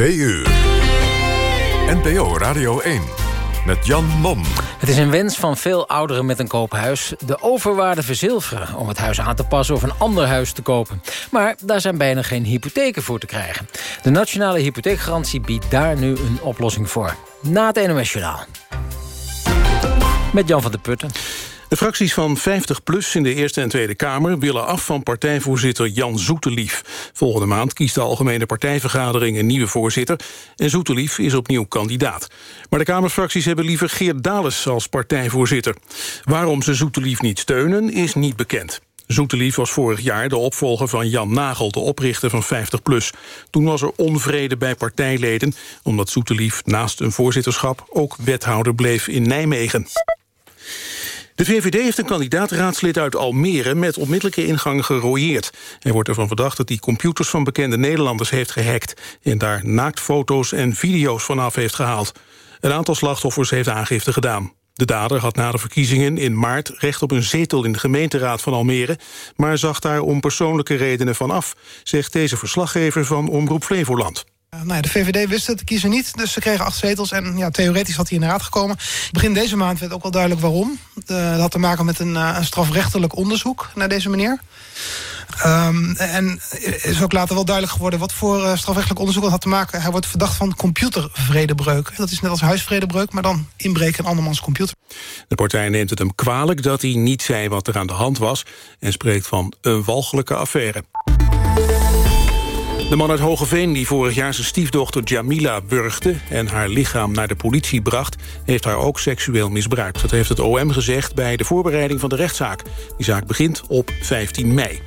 2 uur. NPO Radio 1 met Jan Mom. Het is een wens van veel ouderen met een koophuis... de overwaarde verzilveren om het huis aan te passen... of een ander huis te kopen. Maar daar zijn bijna geen hypotheken voor te krijgen. De Nationale Hypotheekgarantie biedt daar nu een oplossing voor. Na het NOS Journaal. Met Jan van der Putten. De fracties van 50PLUS in de Eerste en Tweede Kamer... willen af van partijvoorzitter Jan Zoetelief. Volgende maand kiest de Algemene Partijvergadering een nieuwe voorzitter... en Zoetelief is opnieuw kandidaat. Maar de Kamerfracties hebben liever Geert Dales als partijvoorzitter. Waarom ze Zoetelief niet steunen, is niet bekend. Zoetelief was vorig jaar de opvolger van Jan Nagel, de oprichter van 50PLUS. Toen was er onvrede bij partijleden... omdat Zoetelief naast een voorzitterschap ook wethouder bleef in Nijmegen. De VVD heeft een kandidaat-raadslid uit Almere... met onmiddellijke ingang gerooieerd. Hij wordt ervan verdacht dat hij computers van bekende Nederlanders heeft gehackt... en daar naaktfoto's en video's vanaf heeft gehaald. Een aantal slachtoffers heeft aangifte gedaan. De dader had na de verkiezingen in maart recht op een zetel in de gemeenteraad van Almere... maar zag daar om persoonlijke redenen van af, zegt deze verslaggever van Omroep Flevoland. Uh, nou de VVD wist het, de kiezer niet. Dus ze kregen acht zetels en ja, theoretisch had hij in de raad gekomen. Begin deze maand werd ook wel duidelijk waarom. Uh, dat had te maken met een, uh, een strafrechtelijk onderzoek naar deze meneer. Um, en is ook later wel duidelijk geworden wat voor uh, strafrechtelijk onderzoek dat had te maken. Hij wordt verdacht van computervredebreuk. Dat is net als huisvredebreuk, maar dan inbreken in andermans computer. De partij neemt het hem kwalijk dat hij niet zei wat er aan de hand was... en spreekt van een walgelijke affaire. De man uit Hogeveen die vorig jaar zijn stiefdochter Jamila burgde... en haar lichaam naar de politie bracht, heeft haar ook seksueel misbruikt. Dat heeft het OM gezegd bij de voorbereiding van de rechtszaak. Die zaak begint op 15 mei.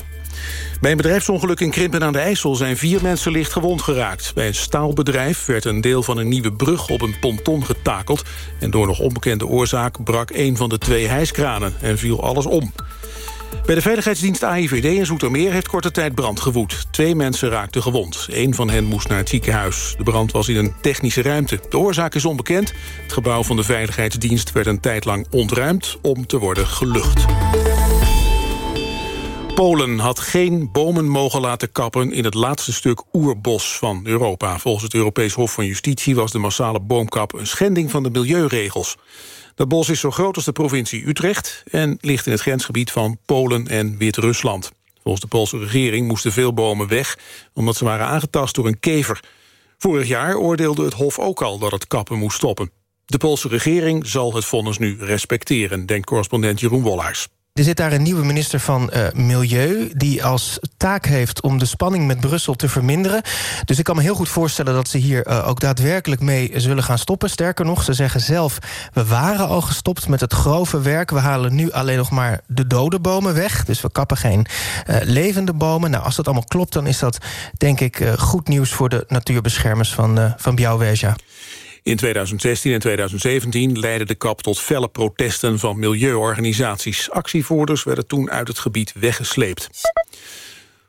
Bij een bedrijfsongeluk in Krimpen aan de IJssel zijn vier mensen licht gewond geraakt. Bij een staalbedrijf werd een deel van een nieuwe brug op een ponton getakeld... en door nog onbekende oorzaak brak een van de twee hijskranen en viel alles om. Bij de veiligheidsdienst AIVD in Zoetermeer heeft korte tijd brand gewoed. Twee mensen raakten gewond. Eén van hen moest naar het ziekenhuis. De brand was in een technische ruimte. De oorzaak is onbekend. Het gebouw van de veiligheidsdienst werd een tijd lang ontruimd... om te worden gelucht. Polen had geen bomen mogen laten kappen in het laatste stuk oerbos van Europa. Volgens het Europees Hof van Justitie was de massale boomkap een schending van de milieuregels. Dat bos is zo groot als de provincie Utrecht... en ligt in het grensgebied van Polen en Wit-Rusland. Volgens de Poolse regering moesten veel bomen weg... omdat ze waren aangetast door een kever. Vorig jaar oordeelde het Hof ook al dat het kappen moest stoppen. De Poolse regering zal het vonnis nu respecteren... denkt correspondent Jeroen Wollaars. Er zit daar een nieuwe minister van uh, Milieu... die als taak heeft om de spanning met Brussel te verminderen. Dus ik kan me heel goed voorstellen dat ze hier uh, ook daadwerkelijk mee zullen gaan stoppen. Sterker nog, ze zeggen zelf... we waren al gestopt met het grove werk. We halen nu alleen nog maar de dode bomen weg. Dus we kappen geen uh, levende bomen. Nou, als dat allemaal klopt, dan is dat denk ik goed nieuws... voor de natuurbeschermers van, van Białowieża. In 2016 en 2017 leidde de kap tot felle protesten van milieuorganisaties. Actievoerders werden toen uit het gebied weggesleept.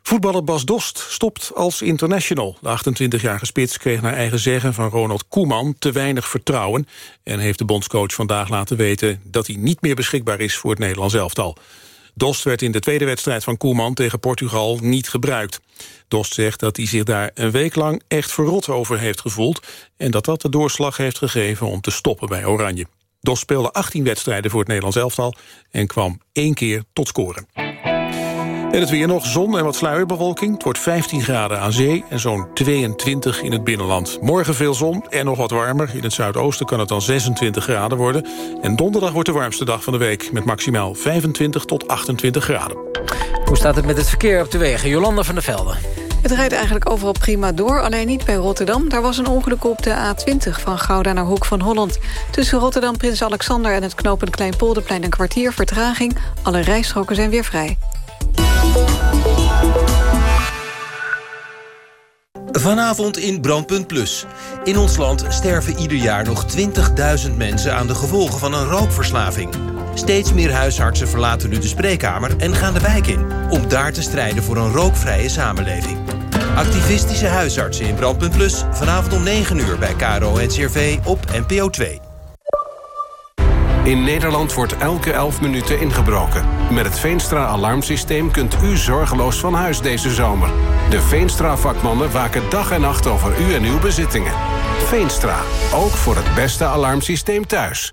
Voetballer Bas Dost stopt als international. De 28-jarige spits kreeg naar eigen zeggen van Ronald Koeman te weinig vertrouwen... en heeft de bondscoach vandaag laten weten dat hij niet meer beschikbaar is voor het Nederlands elftal. Dost werd in de tweede wedstrijd van Koeman tegen Portugal niet gebruikt. Dost zegt dat hij zich daar een week lang echt verrot over heeft gevoeld... en dat dat de doorslag heeft gegeven om te stoppen bij Oranje. Dost speelde 18 wedstrijden voor het Nederlands elftal... en kwam één keer tot scoren. En het weer nog zon en wat sluierbewolking. Het wordt 15 graden aan zee en zo'n 22 in het binnenland. Morgen veel zon en nog wat warmer. In het zuidoosten kan het dan 26 graden worden. En donderdag wordt de warmste dag van de week... met maximaal 25 tot 28 graden. Hoe staat het met het verkeer op de wegen? Jolanda van der Velde. Het rijdt eigenlijk overal prima door, alleen niet bij Rotterdam. Daar was een ongeluk op de A20 van Gouda naar Hoek van Holland. Tussen Rotterdam, Prins Alexander en het knooppunt Kleinpolderplein... een kwartier vertraging. Alle rijstroken zijn weer vrij. Vanavond in Brandpunt Plus. In ons land sterven ieder jaar nog 20.000 mensen... aan de gevolgen van een rookverslaving. Steeds meer huisartsen verlaten nu de spreekkamer en gaan de wijk in... om daar te strijden voor een rookvrije samenleving. Activistische huisartsen in Brandpunt Plus. Vanavond om 9 uur bij KRO en CRV op NPO 2. In Nederland wordt elke 11 minuten ingebroken. Met het Veenstra-alarmsysteem kunt u zorgeloos van huis deze zomer. De Veenstra-vakmannen waken dag en nacht over u en uw bezittingen. Veenstra, ook voor het beste alarmsysteem thuis.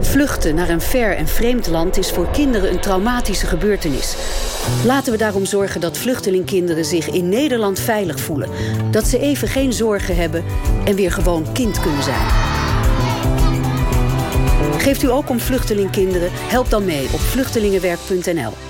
Vluchten naar een ver en vreemd land is voor kinderen een traumatische gebeurtenis. Laten we daarom zorgen dat vluchtelingkinderen zich in Nederland veilig voelen. Dat ze even geen zorgen hebben en weer gewoon kind kunnen zijn. Geeft u ook om vluchtelingkinderen? Help dan mee op vluchtelingenwerk.nl.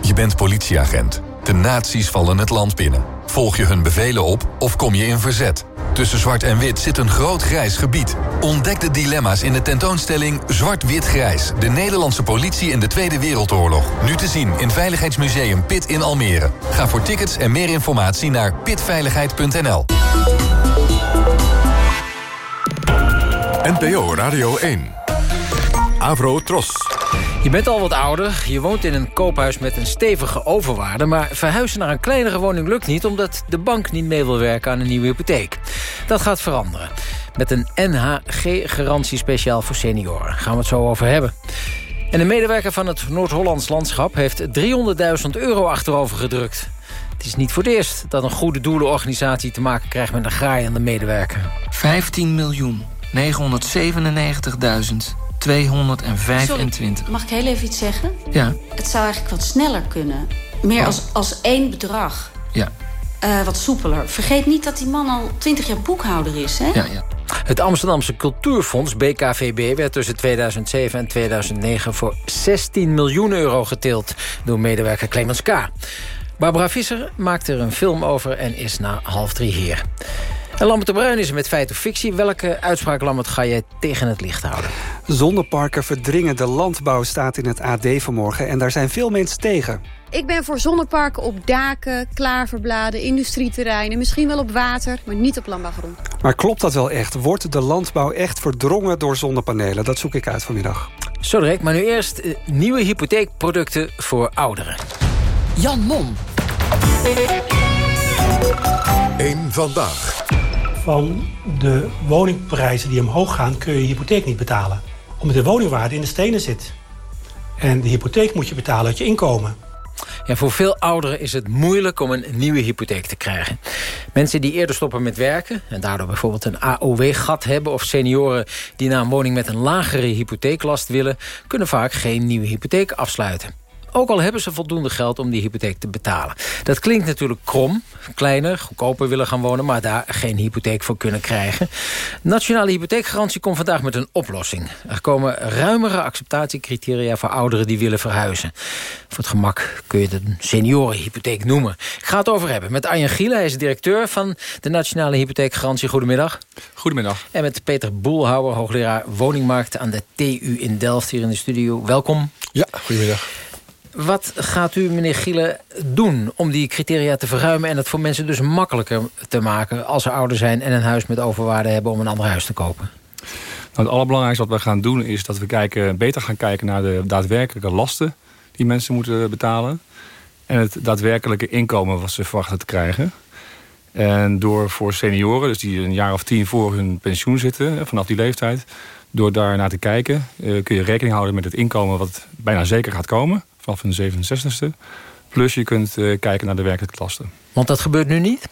Je bent politieagent. De nazi's vallen het land binnen. Volg je hun bevelen op of kom je in verzet? Tussen zwart en wit zit een groot grijs gebied. Ontdek de dilemma's in de tentoonstelling Zwart-Wit-Grijs... de Nederlandse politie in de Tweede Wereldoorlog. Nu te zien in Veiligheidsmuseum Pit in Almere. Ga voor tickets en meer informatie naar pitveiligheid.nl. NPO Radio 1. Avro Tros. Je bent al wat ouder, je woont in een koophuis met een stevige overwaarde... maar verhuizen naar een kleinere woning lukt niet... omdat de bank niet mee wil werken aan een nieuwe hypotheek. Dat gaat veranderen. Met een NHG-garantie speciaal voor senioren. Gaan we het zo over hebben. En een medewerker van het Noord-Hollands Landschap... heeft 300.000 euro achterover gedrukt. Het is niet voor het eerst dat een goede doelenorganisatie te maken krijgt... met een graaiende medewerker. 15 miljoen 997.000 225. Sorry, mag ik heel even iets zeggen? Ja. Het zou eigenlijk wat sneller kunnen. Meer Oh. als, als één bedrag. Ja. Eh, wat soepeler. Vergeet niet dat die man al 20 jaar boekhouder is, hè? Ja, ja. Het Amsterdamse Cultuurfonds, BKVB, werd tussen 2007 en 2009 voor 16 miljoen euro getild door medewerker Clemens K. Barbara Visser maakt er een film over en is na half drie hier. En Lambert de Bruin is er met feit of fictie. Welke uitspraak, Lambert, ga jij tegen het licht houden? Zonneparken verdringen de landbouw staat in het AD vanmorgen. En daar zijn veel mensen tegen. Ik ben voor zonneparken op daken, klaverbladen, industrieterreinen... misschien wel op water, maar niet op landbouwgrond. Maar klopt dat wel echt? Wordt de landbouw echt verdrongen door zonnepanelen? Dat zoek ik uit vanmiddag. Zo direct, maar nu eerst eh, nieuwe hypotheekproducten voor ouderen. Jan Mom. Eén vandaag. Van de woningprijzen die omhoog gaan... kun je je hypotheek niet betalen. Omdat de woningwaarde in de stenen zit. En de hypotheek moet je betalen uit je inkomen. Ja, voor veel ouderen is het moeilijk om een nieuwe hypotheek te krijgen. Mensen die eerder stoppen met werken... en daardoor bijvoorbeeld een AOW-gat hebben... of senioren die naar een woning met een lagere hypotheeklast willen... kunnen vaak geen nieuwe hypotheek afsluiten. Ook al hebben ze voldoende geld om die hypotheek te betalen. Dat klinkt natuurlijk krom. Kleiner, goedkoper willen gaan wonen... maar daar geen hypotheek voor kunnen krijgen. Nationale Hypotheekgarantie komt vandaag met een oplossing. Er komen ruimere acceptatiecriteria voor ouderen die willen verhuizen. Voor het gemak kun je het een seniorenhypotheek noemen. Ik ga het over hebben met Arjen Gielen. Hij is directeur van de Nationale Hypotheekgarantie. Goedemiddag. Goedemiddag. En met Peter Boelhouwer, hoogleraar woningmarkt aan de TU in Delft hier in de studio. Welkom. Ja, goedemiddag. Wat gaat u, meneer Gielen, doen om die criteria te verruimen... en het voor mensen dus makkelijker te maken als ze ouder zijn... en een huis met overwaarde hebben om een ander huis te kopen? Nou, het allerbelangrijkste wat we gaan doen is dat we kijken, beter gaan kijken naar de daadwerkelijke lasten die mensen moeten betalen. En het daadwerkelijke inkomen wat ze verwachten te krijgen. En door voor senioren, dus die een jaar of tien voor hun pensioen zitten, vanaf die leeftijd, door daar naar te kijken, eh, kun je rekening houden met het inkomen wat bijna zeker gaat komen, vanaf hun 67ste. Plus je kunt eh, kijken naar de werkelijke lasten. Want dat gebeurt nu niet?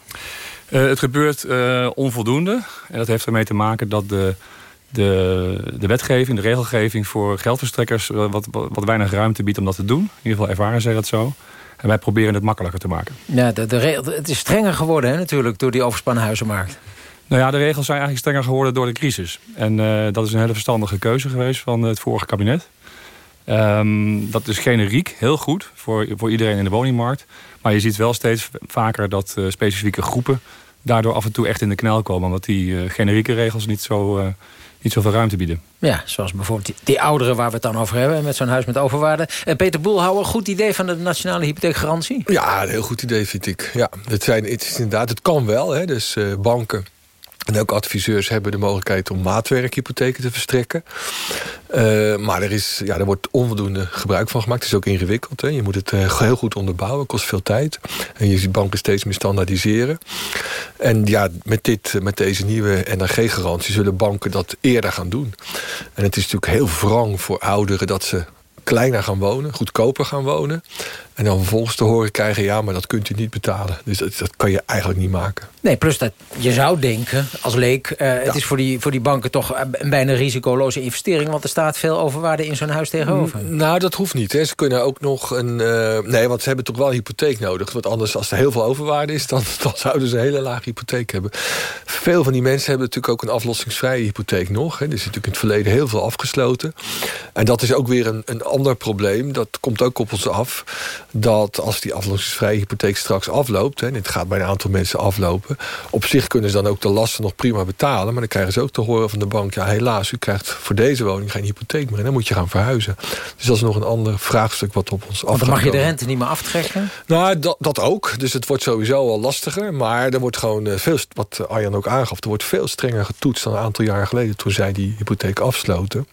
Uh, het gebeurt uh, onvoldoende. En dat heeft ermee te maken dat de de, de wetgeving, de regelgeving voor geldverstrekkers... wat, wat weinig ruimte biedt om dat te doen. In ieder geval ervaren zij dat zo. En wij proberen het makkelijker te maken. Ja, de, de, het is strenger geworden hè, natuurlijk door die overspannen huizenmarkt. Nou ja, de regels zijn eigenlijk strenger geworden door de crisis. En dat is een hele verstandige keuze geweest van het vorige kabinet. Um, dat is generiek, heel goed voor, voor iedereen in de woningmarkt. Maar je ziet wel steeds vaker dat uh, specifieke groepen... daardoor af en toe echt in de knel komen. Omdat die uh, generieke regels niet, zo, niet zoveel ruimte bieden. Ja, zoals bijvoorbeeld die, die, ouderen waar we het dan over hebben... met zo'n huis met overwaarde. En Peter Boelhouwer, goed idee van de nationale hypotheekgarantie? Ja, een heel goed idee vind ik. Ja, het, zijn, het is inderdaad, het kan wel. Hè, dus banken en ook adviseurs hebben de mogelijkheid om maatwerkhypotheken te verstrekken. Uh, maar er, is, ja, er wordt onvoldoende gebruik van gemaakt. Het is ook ingewikkeld. Hè. Je moet het uh, heel goed onderbouwen. kost veel tijd. En je ziet banken steeds meer standaardiseren. En ja, met, dit, met deze nieuwe NRG-garantie zullen banken dat eerder gaan doen. En het is natuurlijk heel wrang voor ouderen dat ze kleiner gaan wonen, goedkoper gaan wonen. En dan vervolgens te horen krijgen... ja, maar dat kunt u niet betalen. Dus dat, dat kan je eigenlijk niet maken. Nee, plus dat je zou denken, als leek... Uh, het is voor die, voor die banken toch een bijna risicoloze investering... want er staat veel overwaarde in zo'n huis tegenover. nou, dat hoeft niet. Hè. Ze kunnen ook nog een... Uh, nee, want ze hebben toch wel een hypotheek nodig. Want anders, als er heel veel overwaarde is... dan, dan zouden ze een hele lage hypotheek hebben. Veel van die mensen hebben natuurlijk ook een aflossingsvrije hypotheek nog. Hè. Er is natuurlijk in het verleden heel veel afgesloten. En dat is ook weer een, een ander probleem. Dat komt ook op ons af dat als die aflossingsvrije hypotheek straks afloopt... en het gaat bij een aantal mensen aflopen... op zich kunnen ze dan ook de lasten nog prima betalen... maar dan krijgen ze ook te horen van de bank... ja, helaas, u krijgt voor deze woning geen hypotheek meer... en dan moet je gaan verhuizen. Dus dat is nog een ander vraagstuk wat op ons af. Dan mag je de rente niet meer aftrekken? Nou, dat, dat ook. Dus het wordt sowieso al lastiger. Maar er wordt gewoon eh, veel, wat Arjan ook aangaf... er wordt veel strenger getoetst dan een aantal jaar geleden... toen zij die hypotheek afsloten.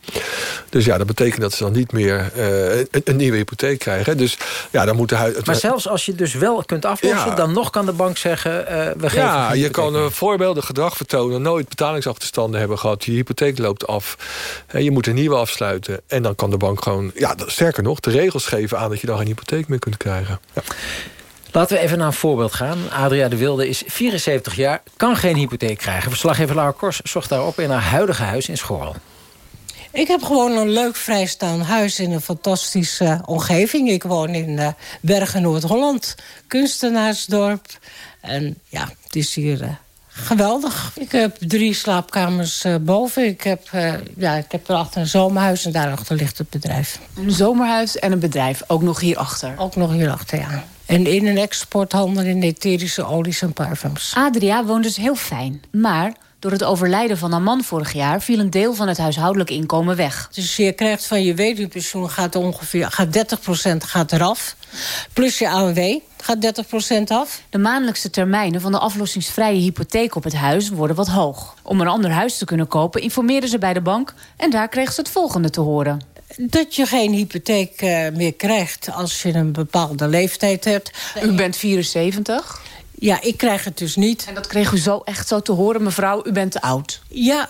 Dus ja, dat betekent dat ze dan niet meer uh, een, een, nieuwe hypotheek krijgen. Dus ja, dan moet de. Maar zelfs als je dus wel kunt aflossen... dan nog kan de bank zeggen, uh, we geven... Ja, je kan een voorbeelden gedrag vertonen... nooit betalingsachterstanden hebben gehad. Je hypotheek loopt af. Je moet een nieuwe afsluiten. En dan kan de bank gewoon... Ja, sterker nog, de regels geven aan... dat je dan geen hypotheek meer kunt krijgen. Ja. Laten we even naar een voorbeeld gaan. Adria de Wilde is 74 jaar, kan geen hypotheek krijgen. Verslaggever Laura Kors zocht daarop in haar huidige huis in Schorl. Ik heb gewoon een leuk vrijstaand huis in een fantastische omgeving. Ik woon in uh, Bergen, Noord-Holland. Kunstenaarsdorp. En ja, het is hier uh, geweldig. Ik heb drie slaapkamers uh, boven. Ik heb, ja, ik heb erachter een zomerhuis en daarachter ligt het bedrijf. Een zomerhuis en een bedrijf, ook nog hierachter? Ook nog hierachter, ja. En in een exporthandel in etherische olies en parfums. Adria woont dus heel fijn, maar door het overlijden van haar man vorig jaar viel een deel van het huishoudelijk inkomen weg. Dus je krijgt van je weduwpensioen gaat ongeveer gaat 30% gaat eraf. Plus je AOW gaat 30% af. De maandelijkse termijnen van de aflossingsvrije hypotheek op het huis worden wat hoog. Om een ander huis te kunnen kopen informeerden ze bij de bank en daar kreeg ze het volgende te horen dat je geen hypotheek uh, meer krijgt als je een bepaalde leeftijd hebt. U bent 74? Ja, ik krijg het dus niet. En dat kreeg u zo echt zo te horen, mevrouw, u bent te oud. Ja,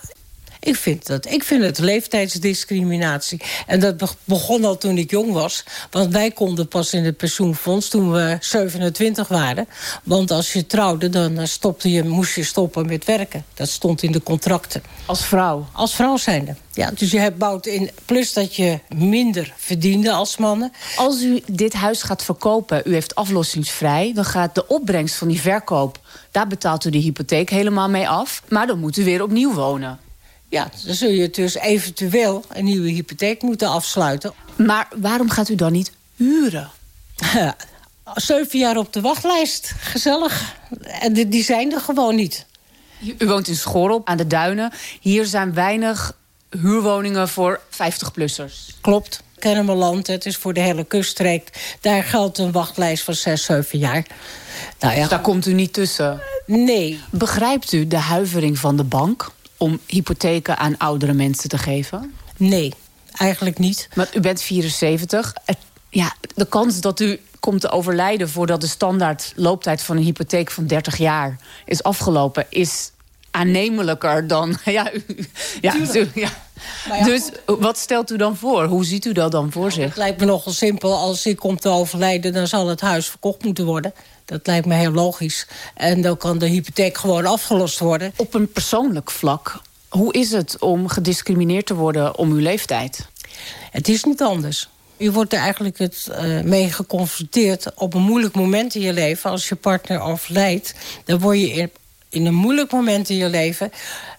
ik vind, dat, ik vind het leeftijdsdiscriminatie. En dat begon al toen ik jong was. Want wij konden pas in het pensioenfonds toen we 27 waren. Want als je trouwde, dan eh, stopte je, moest je stoppen met werken. Dat stond in de contracten. Als vrouw? Als vrouw zijnde. Ja, dus je hebt bouwt in. Plus dat je minder verdiende als mannen. Als u dit huis gaat verkopen, u heeft aflossingsvrij... dan gaat de opbrengst van die verkoop... daar betaalt u de hypotheek helemaal mee af. Maar dan moet u weer opnieuw wonen. Ja, dan zul je dus eventueel een nieuwe hypotheek moeten afsluiten. Maar waarom gaat u dan niet huren? Zeven jaar op de wachtlijst. Gezellig. En die zijn er gewoon niet. U woont in Schorl aan de Duinen. Hier zijn weinig huurwoningen voor 50-plussers. Klopt. Kennemerland, het is voor de hele kuststreek. Daar geldt een wachtlijst van 6, 7 jaar. Nou ja, dus daar komt u niet tussen? Nee. Begrijpt u de huivering van de bank om hypotheken aan oudere mensen te geven? Nee, eigenlijk niet. Maar u bent 74. ja, de kans dat u komt te overlijden voordat de standaard looptijd van een hypotheek van 30 jaar is afgelopen, is aannemelijker dan. Ja, u, ja, ja. dus wat stelt u dan voor? Hoe ziet u dat dan voor zich? Het lijkt me nogal simpel. Als ik kom te overlijden, dan zal het huis verkocht moeten worden. Dat lijkt me heel logisch. En dan kan de hypotheek gewoon afgelost worden. Op een persoonlijk vlak Hoe is het om gediscrimineerd te worden om uw leeftijd? Het is niet anders. U wordt er eigenlijk het, uh, mee geconfronteerd op een moeilijk moment in je leven. Als je partner overlijdt, dan word je in, een moeilijk moment in je leven...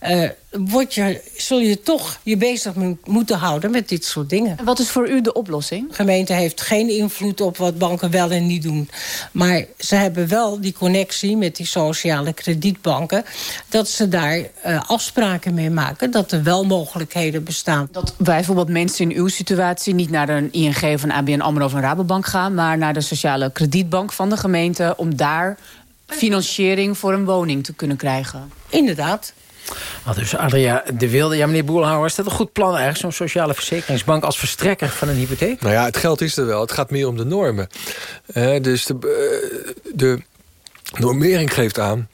Uh, word je, zul je toch je bezig moeten houden met dit soort dingen. En wat is voor u de oplossing? De gemeente heeft geen invloed op wat banken wel en niet doen. Maar ze hebben wel die connectie met die sociale kredietbanken... dat ze daar uh, afspraken mee maken, dat er wel mogelijkheden bestaan. Dat bijvoorbeeld mensen in uw situatie niet naar een ING of een ABN AMRO of een Rabobank gaan... maar naar de sociale kredietbank van de gemeente... om daar financiering voor een woning te kunnen krijgen. Inderdaad. Ah, dus Adria de Wilde, ja meneer Boelhouwer... is dat een goed plan eigenlijk, zo'n sociale verzekeringsbank... als verstrekker van een hypotheek? Nou ja, het geld is er wel. Het gaat meer om de normen. Uh, dus de, uh, de normering geeft aan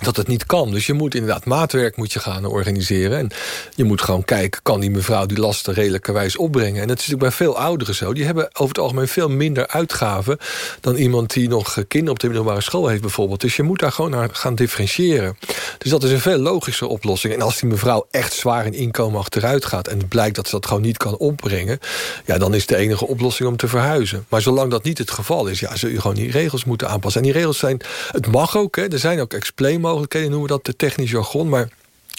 dat het niet kan. Dus je moet inderdaad maatwerk moet je gaan organiseren. En je moet gewoon kijken, kan die mevrouw die lasten redelijkerwijs opbrengen? En dat is natuurlijk bij veel ouderen zo. Die hebben over het algemeen veel minder uitgaven... dan iemand die nog kinderen op de middelbare school heeft bijvoorbeeld. Dus je moet daar gewoon naar gaan differentiëren. Dus dat is een veel logischer oplossing. En als die mevrouw echt zwaar in inkomen achteruit gaat... en het blijkt dat ze dat gewoon niet kan opbrengen... ja, dan is de enige oplossing om te verhuizen. Maar zolang dat niet het geval is... ja, zul je gewoon die regels moeten aanpassen. En die regels zijn... Het mag ook, hè. Er zijn ook explain mogelijkheden, noemen we dat de technisch jargon. Maar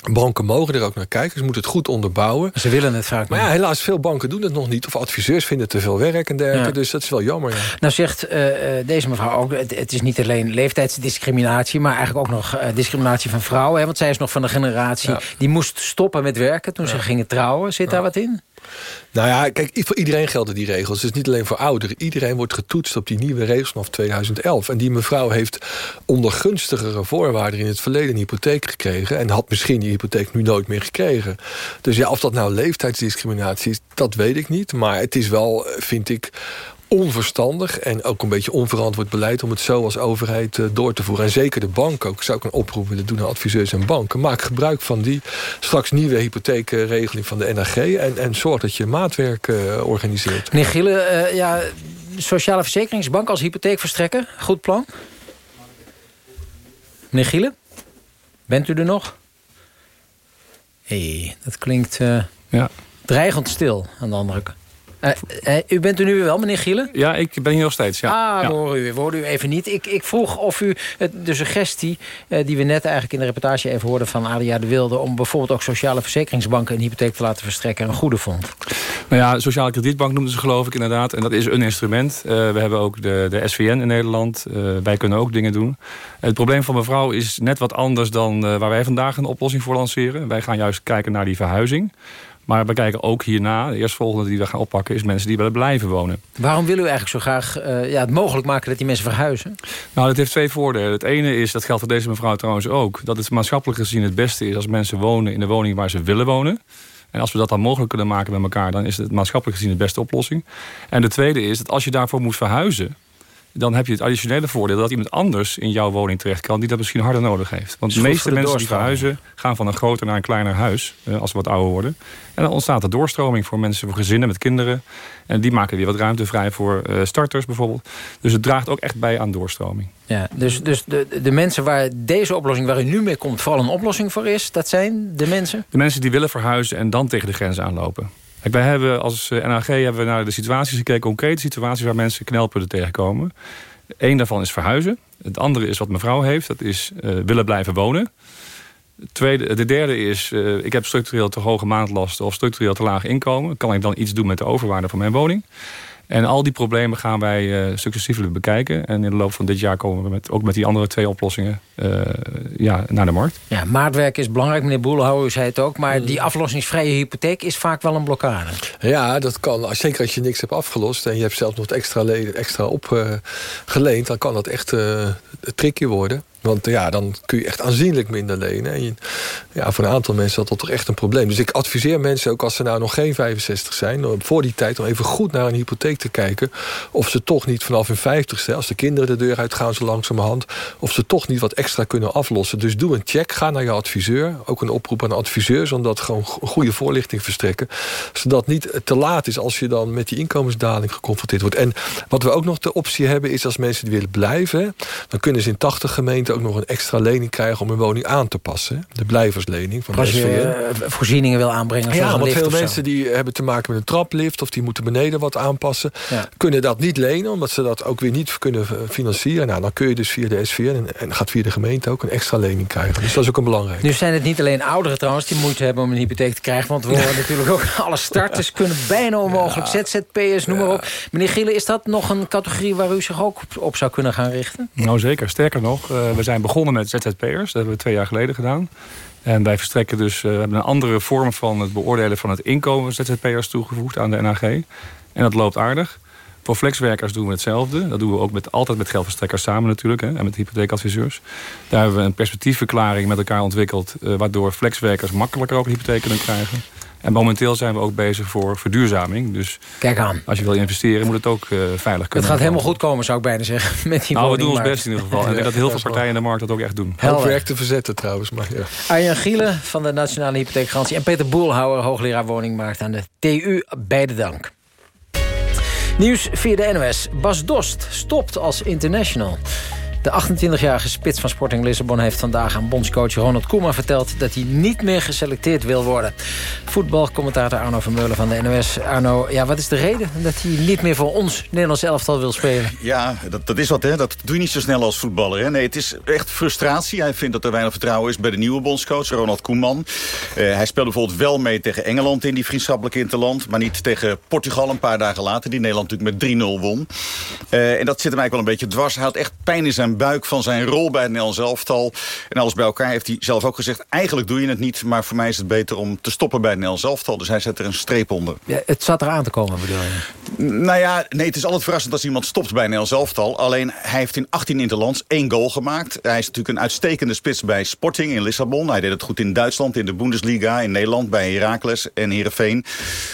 Banken mogen er ook naar kijken. Ze moeten het goed onderbouwen. Ze willen het vaak Maar ja, helaas, veel banken doen het nog niet. Of adviseurs vinden te veel werk en dergelijke. Ja. Dus dat is wel jammer. Ja. Nou zegt uh, deze mevrouw ook... Het, het, is niet alleen leeftijdsdiscriminatie... maar eigenlijk ook nog uh, discriminatie van vrouwen. Hè? Want zij is nog van de generatie... Die moest stoppen met werken toen ze gingen trouwen. Zit daar wat in? Nou ja, kijk, voor iedereen gelden die regels. Dus niet alleen voor ouderen. Iedereen wordt getoetst op die nieuwe regels vanaf 2011. En die mevrouw heeft onder gunstigere voorwaarden... in het verleden een hypotheek gekregen... en had misschien die hypotheek nu nooit meer gekregen. Dus ja, of dat nou leeftijdsdiscriminatie is, dat weet ik niet. Maar het is wel, vind ik onverstandig en ook een beetje onverantwoord beleid... om het zo als overheid uh, door te voeren. En zeker de bank ook. Ik zou ook een oproep willen doen aan adviseurs en banken. Maak gebruik van die straks nieuwe hypotheekregeling van de NAG... en, en zorg dat je maatwerk uh, organiseert. Meneer Gillen, uh, ja, Sociale Verzekeringsbank als hypotheekverstrekker. Goed plan? Meneer Gielen, bent u er nog? Hé, hey, dat klinkt ja. dreigend stil aan de andere kant. Uh, uh, u bent er nu weer wel, meneer Gielen? Ja, ik ben hier nog steeds. Ja. Ah, ja. we horen u, we horen u even niet. Ik, ik vroeg of u de suggestie uh, die we net eigenlijk in de reportage even hoorden van Adia de Wilde... om bijvoorbeeld ook sociale verzekeringsbanken een hypotheek te laten verstrekken... een goede vond. Nou ja, sociale kredietbank noemden ze geloof ik inderdaad. En dat is een instrument. we hebben ook de, de SVN in Nederland. wij kunnen ook dingen doen. Het probleem van mevrouw is net wat anders dan waar wij vandaag een oplossing voor lanceren. Wij gaan juist kijken naar die verhuizing. Maar we kijken ook hierna, de eerstvolgende die we gaan oppakken... is mensen die willen blijven wonen. Waarom wil u eigenlijk zo graag uh, ja, het mogelijk maken dat die mensen verhuizen? Nou, dat heeft twee voordelen. Het ene is, dat geldt voor deze mevrouw trouwens ook... dat het maatschappelijk gezien het beste is als mensen wonen in de woning waar ze willen wonen. En als we dat dan mogelijk kunnen maken met elkaar... dan is het maatschappelijk gezien de beste oplossing. En de tweede is dat als je daarvoor moet verhuizen dan heb je het additionele voordeel dat iemand anders in jouw woning terecht kan... die dat misschien harder nodig heeft. Want de meeste mensen die verhuizen gaan van een groter naar een kleiner huis... als ze wat ouder worden. En dan ontstaat er doorstroming voor mensen, voor gezinnen met kinderen. En die maken weer wat ruimte vrij voor uh, starters bijvoorbeeld. Dus het draagt ook echt bij aan doorstroming. Ja, dus dus de, de mensen waar deze oplossing, waar u nu mee komt... vooral een oplossing voor is, dat zijn de mensen? De mensen die willen verhuizen en dan tegen de grens aanlopen. Wij hebben als NAG hebben we naar de situaties gekeken, concrete situaties waar mensen knelpunten tegenkomen. Eén daarvan is verhuizen. Het andere is wat mevrouw heeft, dat is uh, willen blijven wonen. Tweede, de derde is, uh, ik heb structureel te hoge maandlasten of structureel te laag inkomen. Kan ik dan iets doen met de overwaarde van mijn woning? En al die problemen gaan wij uh, successievelijk bekijken. En in de loop van dit jaar komen we met, ook met die andere twee oplossingen uh, ja, naar de markt. Ja, maatwerk is belangrijk, meneer Boelhouwer, zei het ook. Maar die aflossingsvrije hypotheek is vaak wel een blokkade. Ja, dat kan. Zeker als je niks hebt afgelost en je hebt zelf nog extra, extra opgeleend... Uh, dan kan dat echt tricky worden. Want ja, dan kun je echt aanzienlijk minder lenen. En ja, voor een aantal mensen is dat toch echt een probleem. Dus ik adviseer mensen, ook als ze nou nog geen 65 zijn... voor die tijd om even goed naar een hypotheek te kijken... of ze toch niet vanaf hun 50ste, als de kinderen de deur uitgaan zo langzamerhand... of ze toch niet wat extra kunnen aflossen. Dus doe een check, ga naar je adviseur. Ook een oproep aan adviseurs om dat gewoon goede voorlichting verstrekken. Zodat niet te laat is als je dan met die inkomensdaling geconfronteerd wordt. En wat we ook nog de optie hebben is als mensen willen blijven... dan kunnen ze in 80 gemeenten ook nog een extra lening krijgen... om hun woning aan te passen. De blijverslening van de Als je eh, voorzieningen wil aanbrengen. Ja, want veel mensen die hebben te maken met een traplift... of die moeten beneden wat aanpassen... Ja. kunnen dat niet lenen, omdat ze dat ook weer niet kunnen eh, financieren. Nou, dan kun je dus via de SVN en, en gaat via de gemeente ook een extra lening krijgen. Dus dat is ook een belangrijk. Nu zijn het niet alleen ouderen trouwens die moeite hebben om een hypotheek te krijgen. Want we horen natuurlijk ook alle starters kunnen bijna onmogelijk. ZZP'ers, noem maar op. Meneer Gielen, is dat nog een categorie waar u zich ook op, op zou kunnen gaan richten? Nou zeker, sterker nog, eh, we zijn begonnen met ZZP'ers. Dat hebben we twee jaar geleden gedaan. En wij verstrekken dus, eh, we hebben een andere vorm van het beoordelen van het inkomen ZZP'ers toegevoegd aan de NAG. En dat loopt aardig. Voor flexwerkers doen we hetzelfde. Dat doen we ook met, altijd met geldverstrekkers samen natuurlijk. Hè, en met hypotheekadviseurs. Daar hebben we een perspectiefverklaring met elkaar ontwikkeld... eh, waardoor flexwerkers makkelijker ook een hypotheek kunnen krijgen. En momenteel zijn we ook bezig voor verduurzaming. Dus Kijk aan. als je wil investeren moet het ook eh, veilig Het kunnen. gaat helemaal goed komen, zou ik bijna zeggen. Met die Nou, we doen ons best in ieder geval. En ik denk dat heel veel partijen in de markt dat ook echt doen. Werk te verzetten trouwens, maar ja. Arjan Gielen van de Nationale Hypotheekgarantie... en Peter Boelhouwer, hoogleraar woningmarkt aan de TU. Beide dank. Nieuws via de NOS. Bas Dost stopt als international. De 28-jarige spits van Sporting Lissabon heeft vandaag aan bondscoach Ronald Koeman verteld dat hij niet meer geselecteerd wil worden. Voetbalcommentator Arno Vermeulen van de NOS. Arno, ja, wat is de reden dat hij niet meer voor ons Nederlands elftal wil spelen? Ja, dat, dat is wat, hè. Dat doe je niet zo snel als voetballer, hè. Nee, het is echt frustratie. Hij vindt dat er weinig vertrouwen is bij de nieuwe bondscoach, Ronald Koeman. Eh, hij speelde bijvoorbeeld wel mee tegen Engeland in die vriendschappelijke interland... maar niet tegen Portugal een paar dagen later... die Nederland natuurlijk met 3-0 won. Eh, en dat zit hem eigenlijk wel een beetje dwars. Hij had echt pijn in zijn buik van zijn rol bij het Nederlands elftal. En alles bij elkaar heeft hij zelf ook gezegd... eigenlijk doe je het niet, maar voor mij is het beter om te stoppen bij het Nederlands elftal. Dus hij zet er een streep onder. Ja, het zat eraan te komen, bedoel je? Nou ja, nee, het is altijd verrassend als iemand stopt bij Nederlands elftal. Alleen, hij heeft in 18 interlands één goal gemaakt. Hij is natuurlijk een uitstekende spits bij Sporting in Lissabon. Hij deed het goed in Duitsland, in de Bundesliga, in Nederland... bij Heracles en Heerenveen.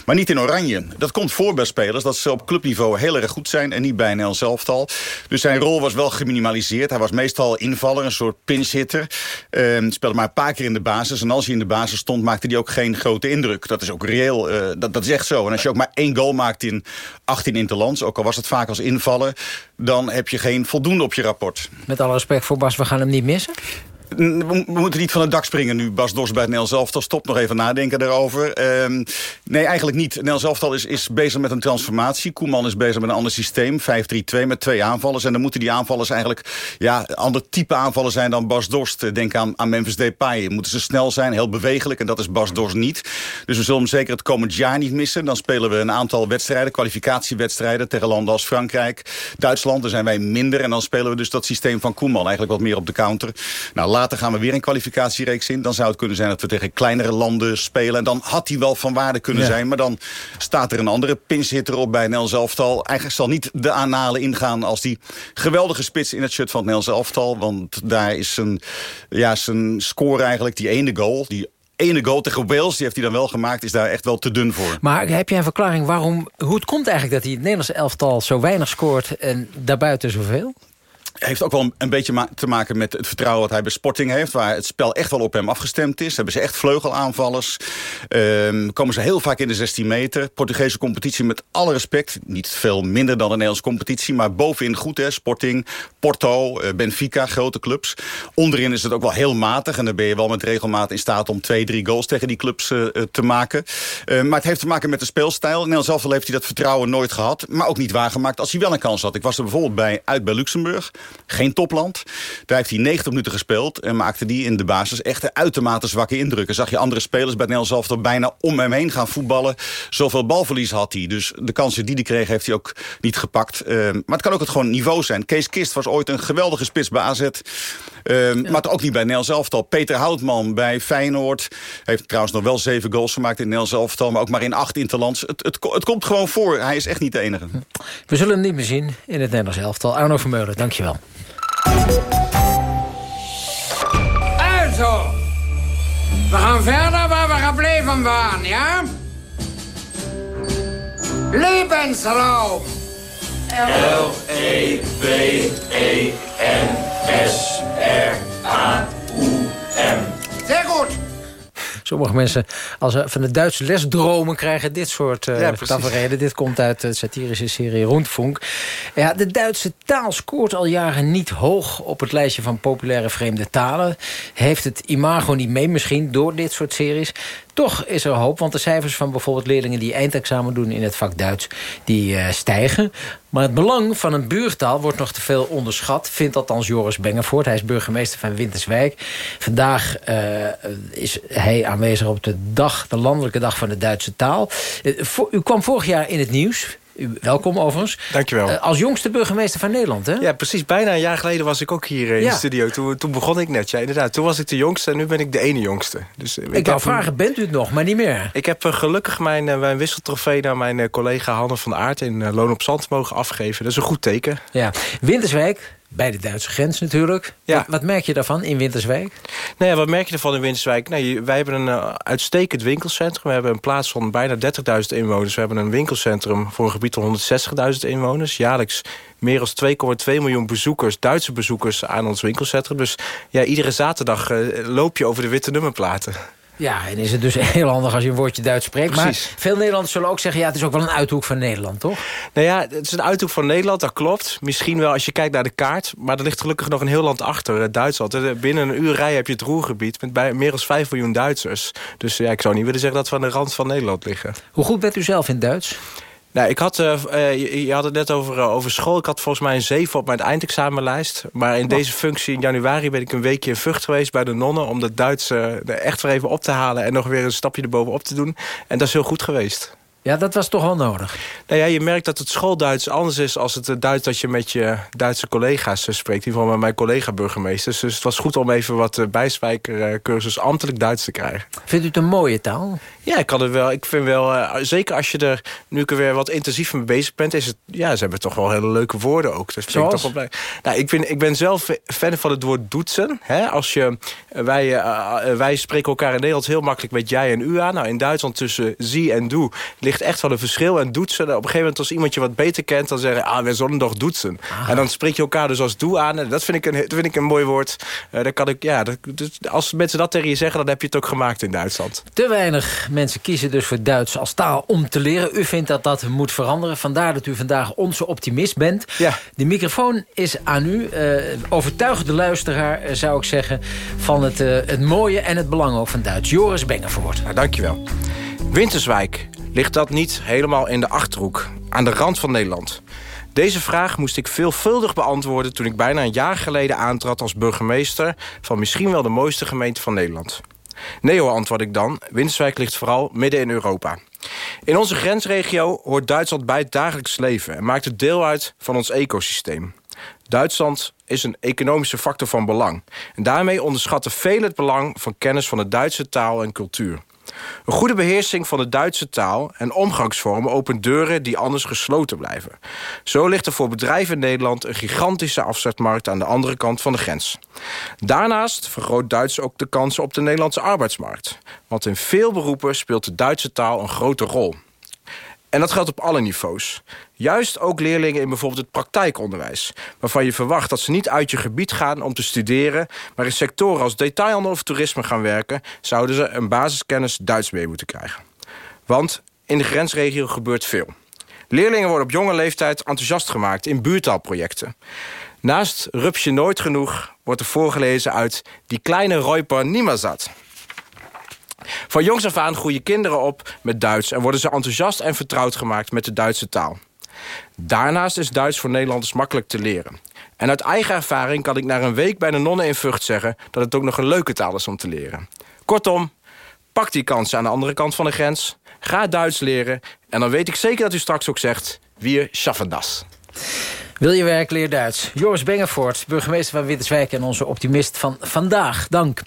Maar niet in Oranje. Dat komt voor bij spelers dat ze op clubniveau heel erg goed zijn... en niet bij Nederlands elftal. Dus zijn rol was wel geminimaliseerd. Hij was meestal invaller, een soort pinchhitter. Ehm speelde maar een paar keer in de basis. En als hij in de basis stond, maakte hij ook geen grote indruk. Dat is ook reëel. eh, dat, dat is echt zo. En als je ook maar één goal maakt in 18 interlands... ook al was het vaak als invaller... dan heb je geen voldoende op je rapport. Met alle respect voor Bas, we gaan hem niet missen. We, moeten niet van het dak springen nu. Bas Dos bij het Nederlands elftal. Stop nog even nadenken daarover. Ehm, nee, eigenlijk niet. Het Nederlands elftal is, is bezig met een transformatie. Koeman is bezig met een ander systeem. 5-3-2 met twee aanvallers. En dan moeten die aanvallers eigenlijk... ja, ander type aanvallen zijn dan Bas Dorst. Denk aan, aan Memphis Depay. Moeten ze snel zijn, heel bewegelijk. En dat is Bas Dorst niet. Dus we zullen hem zeker het komend jaar niet missen. Dan spelen we een aantal wedstrijden, kwalificatiewedstrijden... tegen landen als Frankrijk, Duitsland. Daar zijn wij minder. En dan spelen we dus dat systeem van Koeman. Eigenlijk wat meer op de counter. Nou, later gaan we weer een kwalificatiereeks in. Dan zou het kunnen zijn dat we tegen kleinere landen spelen. En dan had hij wel van waarde kunnen Ja. zijn. Maar dan staat er een andere pinchitter op bij Nels elftal. Eigenlijk zal niet de aanhalen ingaan als die geweldige spits in het shirt van het Nels elftal. Want daar is zijn, ja, zijn score eigenlijk, die ene goal... die ene goal tegen Wales, die heeft hij dan wel gemaakt... is daar echt wel te dun voor. Maar heb jij een verklaring waarom, hoe het komt eigenlijk... dat hij het Nederlandse elftal zo weinig scoort en daarbuiten zoveel? Heeft ook wel een beetje te maken met het vertrouwen wat hij bij Sporting heeft. Waar het spel echt wel op hem afgestemd is. Hebben ze echt vleugelaanvallers. Ehm, komen ze heel vaak in de 16 meter. Portugese competitie met alle respect. Niet veel minder dan de Nederlandse competitie. Maar bovenin goed hè. Sporting, Porto, eh, Benfica, grote clubs. Onderin is het ook wel heel matig. En dan ben je wel met regelmaat in staat om twee, drie goals tegen die clubs eh, eh, te maken. Eh, maar het heeft te maken met de speelstijl. Nederland zelf heeft hij dat vertrouwen nooit gehad. Maar ook niet waargemaakt als hij wel een kans had. Ik was er bijvoorbeeld bij uit bij Luxemburg. Geen topland. Daar heeft hij 90 minuten gespeeld. En maakte die in de basis echt uitermate zwakke indrukken. Zag je andere spelers bij Nederlands elftal bijna om hem heen gaan voetballen. Zoveel balverlies had hij. Dus de kansen die hij kreeg heeft hij ook niet gepakt. Eh, maar het kan ook het gewoon niveau zijn. Kees Kist was ooit een geweldige spits bij AZ. Eh, Maar ook niet bij Nederlands elftal. Peter Houtman bij Feyenoord. Heeft trouwens nog wel zeven goals gemaakt in Nederlands elftal. Maar ook maar in acht interlands. Het, het, het komt gewoon voor. Hij is echt niet de enige. We zullen hem niet meer zien in het Nederlands elftal. Arno Vermeulen, dankjewel. Also, we gaan verder waar we gebleven waren, ja? Lebensraum. L-E-W-E-N-S-R-A-U-M. Sommige mensen, als ze van de Duitse les dromen... krijgen dit soort uh, Ja, tafereelen. Dit komt uit de satirische serie Rundfunk. Ja, de Duitse taal scoort al jaren niet hoog... op het lijstje van populaire vreemde talen. Heeft het imago niet mee misschien door dit soort series... Toch is er hoop, want de cijfers van bijvoorbeeld leerlingen... die eindexamen doen in het vak Duits, die uh, stijgen. Maar het belang van een buurtaal wordt nog te veel onderschat... vindt althans Joris Bengevoort. Hij is burgemeester van Winterswijk. Vandaag uh, is hij aanwezig op de dag, de landelijke dag van de Duitse taal. Voor, u kwam vorig jaar in het nieuws... U, welkom overigens. Dankjewel. Uh, als jongste burgemeester van Nederland, hè? Ja, precies. Bijna een jaar geleden was ik ook hier uh, in Ja. de studio. Toen, toen begon ik net. Ja, inderdaad. Toen was ik de jongste en nu ben ik de ene jongste. Dus, uh, Ik wou vragen, bent u het nog, maar niet meer? Ik heb gelukkig mijn, mijn wisseltrofee naar mijn collega Hanne van Aert in Loon op Zand mogen afgeven. Dat is een goed teken. Ja. Winterswijk, bij de Duitse grens natuurlijk. Ja. Wat, wat merk je daarvan in Winterswijk? Nou ja, wat merk je ervan in Winterswijk? Nou, wij hebben een uh, uitstekend winkelcentrum. We hebben een plaats van bijna 30.000 inwoners. We hebben een winkelcentrum voor een gebied van 160.000 inwoners. Jaarlijks meer dan 2,2 miljoen bezoekers, Duitse bezoekers aan ons winkelcentrum. Dus ja, iedere zaterdag uh, loop je over de witte nummerplaten. Ja, en is het dus heel handig als je een woordje Duits spreekt. Precies. Maar veel Nederlanders zullen ook zeggen... ja, het is ook wel een uithoek van Nederland, toch? Nou ja, het is een uithoek van Nederland, dat klopt. Misschien wel als je kijkt naar de kaart. Maar er ligt gelukkig nog een heel land achter, uh, Duitsland. Binnen een uur rij heb je het Roergebied... met bij meer dan 5 miljoen Duitsers. Dus ja, ik zou niet willen zeggen dat we aan de rand van Nederland liggen. Hoe goed bent u zelf in Duits? Nou, ik had, uh, uh, je, je, had het net over, uh, over school. Ik had volgens mij een 7 op mijn eindexamenlijst. Maar in oh. deze functie in januari ben ik een weekje in Vught geweest bij de nonnen... om dat Duits er echt weer even op te halen... en nog weer een stapje erbovenop te doen. En dat is heel goed geweest. Ja, dat was toch wel nodig? Nou ja, je merkt dat het schoolduits anders is... als het Duits dat je met je Duitse collega's spreekt. In ieder geval met mijn collega-burgemeesters. Dus het was goed om even wat bijspijkercursus ambtelijk Duits te krijgen. Vindt u het een mooie taal? Ja, ik kan het wel. Ik vind wel, uh, zeker als je er nu ik er weer wat intensiever mee bezig bent, is het, ja, ze hebben toch wel hele leuke woorden ook. Dus Zoals? Ik, toch wel blij. Nou, ik, ben, ik ben zelf fan van het woord doetsen. Hè? Als je, wij, uh, wij spreken elkaar in Nederland heel makkelijk met jij en u aan. Nou, in Duitsland tussen zie en doe ligt echt wel een verschil. En doetsen, op een gegeven moment als iemand je wat beter kent, dan zeggen ah, we zullen toch doetsen. Ah. En dan spreek je elkaar dus als doe aan. En dat vind ik een, dat vind ik een mooi woord. Uh, dan kan ik, ja, dat, dus als mensen dat tegen je zeggen, dan heb je het ook gemaakt in Duitsland. Te weinig mensen kiezen dus voor Duits als taal om te leren. U vindt dat dat moet veranderen. Vandaar dat u vandaag onze optimist bent. Ja. De microfoon is aan u. Uh, overtuig de luisteraar, uh, zou ik zeggen... van het, uh, het mooie en het belang ook van Duits. Joris Bengevoort. Nou, dankjewel. Winterswijk, ligt dat niet helemaal in de Achterhoek? Aan de rand van Nederland? Deze vraag moest ik veelvuldig beantwoorden... toen ik bijna een jaar geleden aantrad als burgemeester... van misschien wel de mooiste gemeente van Nederland. Nee hoor, antwoord ik dan. Winterswijk ligt vooral midden in Europa. In onze grensregio hoort Duitsland bij het dagelijks leven... en maakt het deel uit van ons ecosysteem. Duitsland is een economische factor van belang. En daarmee onderschatten velen het belang van kennis van de Duitse taal en cultuur. Een goede beheersing van de Duitse taal en omgangsvormen opent deuren die anders gesloten blijven. Zo ligt er voor bedrijven in Nederland een gigantische afzetmarkt aan de andere kant van de grens. Daarnaast vergroot Duits ook de kansen op de Nederlandse arbeidsmarkt. Want in veel beroepen speelt de Duitse taal een grote rol. En dat geldt op alle niveaus. Juist ook leerlingen in bijvoorbeeld het praktijkonderwijs... waarvan je verwacht dat ze niet uit je gebied gaan om te studeren... maar in sectoren als detailhandel of toerisme gaan werken... zouden ze een basiskennis Duits mee moeten krijgen. Want in de grensregio gebeurt veel. Leerlingen worden op jonge leeftijd enthousiast gemaakt in buurtaalprojecten. Naast Rupsje Nooit Genoeg wordt er voorgelezen uit... Die kleine Reuper Niemazat... Van jongs af aan groeien kinderen op met Duits... en worden ze enthousiast en vertrouwd gemaakt met de Duitse taal. Daarnaast is Duits voor Nederlanders makkelijk te leren. En uit eigen ervaring kan ik na een week bij de nonnen in Vught zeggen... dat het ook nog een leuke taal is om te leren. Kortom, pak die kansen aan de andere kant van de grens. Ga Duits leren. En dan weet ik zeker dat u straks ook zegt... Wir schaffen das. Wil je werk, leer Duits. Joris Bengevoort, burgemeester van Winterswijk... en onze optimist van vandaag. Dank.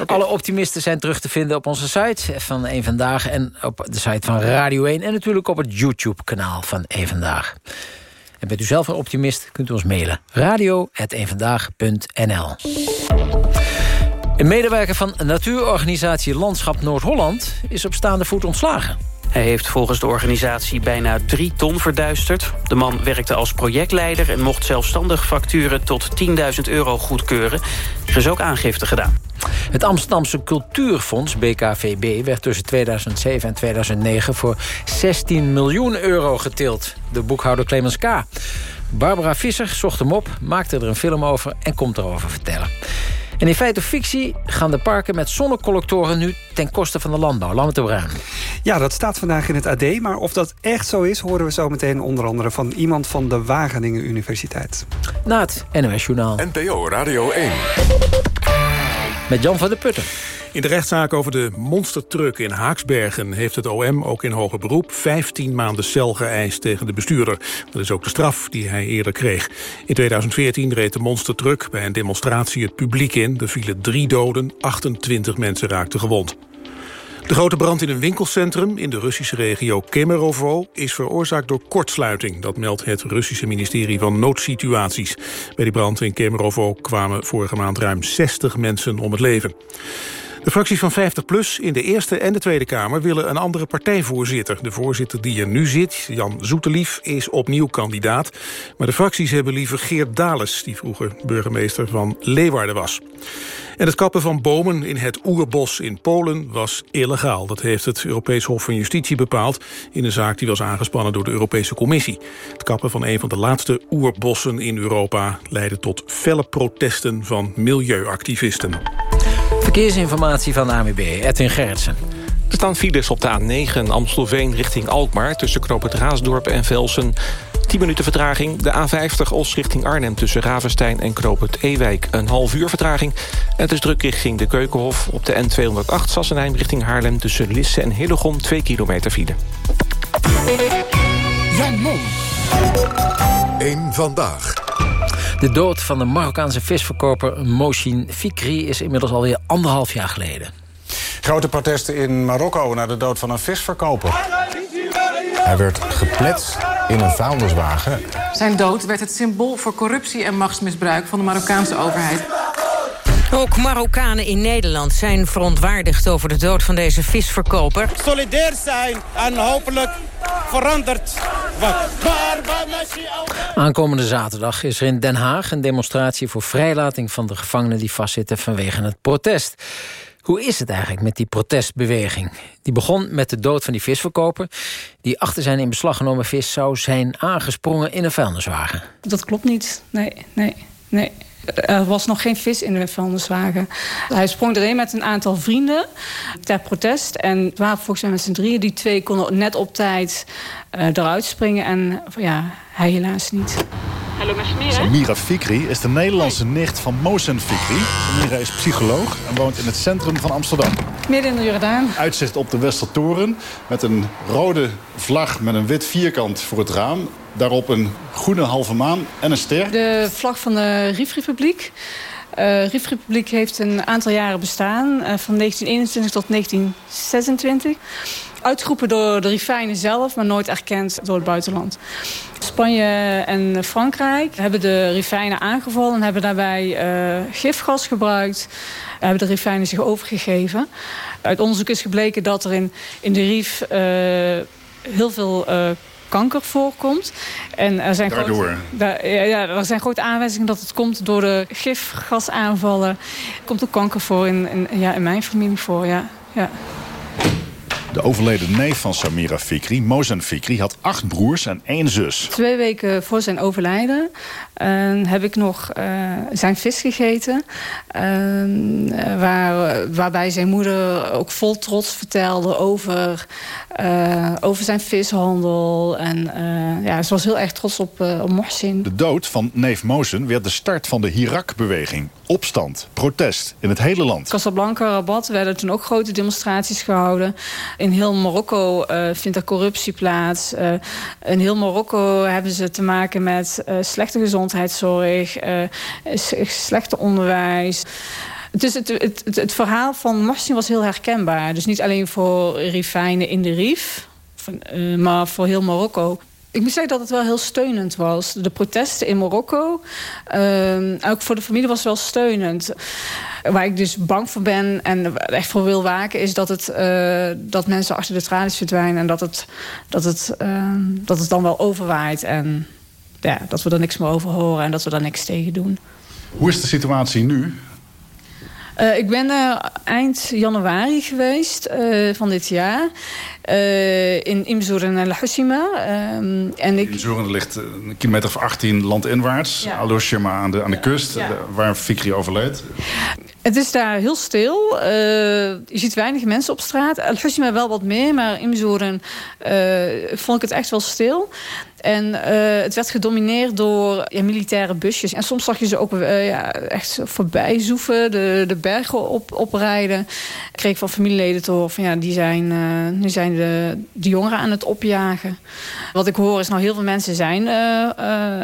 Okay. Alle optimisten zijn terug te vinden op onze site van Eén Vandaag... en op de site van Radio 1 en natuurlijk op het YouTube-kanaal van Eén Vandaag. En bent u zelf een optimist, kunt u ons mailen. radio.eenvandaag.nl Een medewerker van natuurorganisatie Landschap Noord-Holland... is op staande voet ontslagen. Hij heeft volgens de organisatie bijna drie ton verduisterd. De man werkte als projectleider en mocht zelfstandig facturen tot 10.000 euro goedkeuren. Er is ook aangifte gedaan. Het Amsterdamse Cultuurfonds, BKVB, werd tussen 2007 en 2009 voor 16 miljoen euro getild. De boekhouder Clemens K. Barbara Visser zocht hem op, maakte er een film over en komt erover vertellen. En in feite fictie gaan de parken met zonnecollectoren nu ten koste van de landbouw. Laat de Bruin. Ja, dat staat vandaag in het AD. Maar of dat echt zo is, horen we zo meteen onder andere van iemand van de Wageningen Universiteit. Na het NOS Journaal. NPO Radio 1. Met Jan van der Putten. In de rechtszaak over de monstertruck in Haaksbergen... heeft het OM ook in hoger beroep 15 maanden cel geëist tegen de bestuurder. Dat is ook de straf die hij eerder kreeg. In 2014 reed de monstertruck bij een demonstratie het publiek in. Er vielen drie doden, 28 mensen raakten gewond. De grote brand in een winkelcentrum in de Russische regio Kemerovo is veroorzaakt door kortsluiting. Dat meldt het Russische ministerie van Noodsituaties. Bij die brand in Kemerovo kwamen vorige maand ruim 60 mensen om het leven. De fracties van 50PLUS in de Eerste en de Tweede Kamer... willen een andere partijvoorzitter. De voorzitter die er nu zit, Jan Zoetelief, is opnieuw kandidaat. Maar de fracties hebben liever Geert Dales... die vroeger burgemeester van Leeuwarden was. En het kappen van bomen in het oerbos in Polen was illegaal. Dat heeft het Europees Hof van Justitie bepaald... in een zaak die was aangespannen door de Europese Commissie. Het kappen van een van de laatste oerbossen in Europa... leidde tot felle protesten van milieuactivisten. Verkeersinformatie van de AMB, Edwin Gerritsen. Er staan files op de A9 Amstelveen richting Alkmaar... tussen Knoop het Raasdorp en Velsen. 10 minuten vertraging. De A50 Os richting Arnhem tussen Ravenstein en Knoop het Ewijk. Een half uur vertraging. En het is druk richting de Keukenhof. Op de N208 Sassenheim richting Haarlem... tussen Lisse en Hillegom 2 kilometer file. Jan Mom. Eén vandaag. De dood van de Marokkaanse visverkoper Moshin Fikri... is inmiddels alweer anderhalf jaar geleden. Grote protesten in Marokko na de dood van een visverkoper. Hij werd gepletst in een vuilniswagen. Zijn dood werd het symbool voor corruptie en machtsmisbruik... van de Marokkaanse overheid. Ook Marokkanen in Nederland zijn verontwaardigd over de dood van deze visverkoper. Solidair zijn en hopelijk verandert wat. Aankomende zaterdag is er in Den Haag een demonstratie voor vrijlating van de gevangenen die vastzitten vanwege het protest. Hoe is het eigenlijk met die protestbeweging? Die begon met de dood van die visverkoper... die achter zijn in beslag genomen vis zou zijn aangesprongen in een vuilniswagen. Dat klopt niet. Nee, nee, nee. Er was nog geen vis in de vuilniswagen. Hij sprong erin met een aantal vrienden ter protest. En het waren volgens mij met z'n drieën. Die twee konden net op tijd uh, eruit springen. En ja, hij helaas niet. Hallo met Samira Fikri is de Nederlandse nicht van Mohsen Fikri. Samira is psycholoog en woont in het centrum van Amsterdam. Midden in de Jordaan. Uitzicht op de Westertoren met een rode vlag met een wit vierkant voor het raam. Daarop een groene halve maan en een ster. De vlag van de Riefrepubliek. Uh, Riefrepubliek heeft een aantal jaren bestaan. Uh, van 1921 tot 1926 uitgeroepen door de Rifijnen zelf, maar nooit erkend door het buitenland. Spanje en Frankrijk hebben de Rifijnen aangevallen en hebben daarbij uh, gifgas gebruikt. Hebben de Rifijnen zich overgegeven. Uit onderzoek is gebleken dat er in, in de Rif heel veel kanker voorkomt. En er zijn Daardoor? Grote, daar, ja, er zijn grote aanwijzingen dat het komt door de gifgasaanvallen. Er komt ook kanker voor in, in, ja, in mijn familie voor, ja. ja. De overleden neef van Samira Fikri, Mozen Fikri, had acht broers en één zus. Twee weken voor zijn overlijden uh, heb ik nog uh, zijn vis gegeten. Uh, waar, waarbij zijn moeder ook vol trots vertelde over, over zijn vishandel. En ja, ze was heel erg trots op, op Mohsin. De dood van neef Mozen werd de start van de Hirak-beweging. Opstand, protest in het hele land. Casablanca, Rabat werden toen ook grote demonstraties gehouden. In heel Marokko uh, vindt er corruptie plaats. Uh, in heel Marokko hebben ze te maken met uh, slechte gezondheidszorg, slechte onderwijs. Dus het, het, het, verhaal van Mohsin was heel herkenbaar. Dus niet alleen voor Rifijnen in de Rif, maar voor heel Marokko. Ik moet zeggen dat het wel heel steunend was. De protesten in Marokko, uh, ook voor de familie was wel steunend. Waar ik dus bang voor ben en echt voor wil waken... is dat, het, uh, dat mensen achter de tralies verdwijnen... en dat het, dat het, uh, dat het dan wel overwaait. En ja, dat we er niks meer over horen en dat we daar niks tegen doen. Hoe is de situatie nu? Uh, ik ben er eind januari geweest uh, van dit jaar. Uh, in Imzoeren en. Um, ik... Imzoeren ligt een kilometer of 18 landinwaarts. Ja. Al-Hussima aan de, aan de kust, ja. waar Fikri overleed. Het is daar heel stil. Uh, je ziet weinig mensen op straat. Al-Hussima wel wat meer, maar Imzoeren vond ik het echt wel stil. En uh, het werd gedomineerd door ja, militaire busjes. En soms zag je ze ook uh, ja, echt voorbij zoeven, de, de bergen op, oprijden. Ik kreeg van familieleden te horen van ja, die zijn, uh, nu zijn de, de jongeren aan het opjagen. Wat ik hoor is nou heel veel mensen zijn,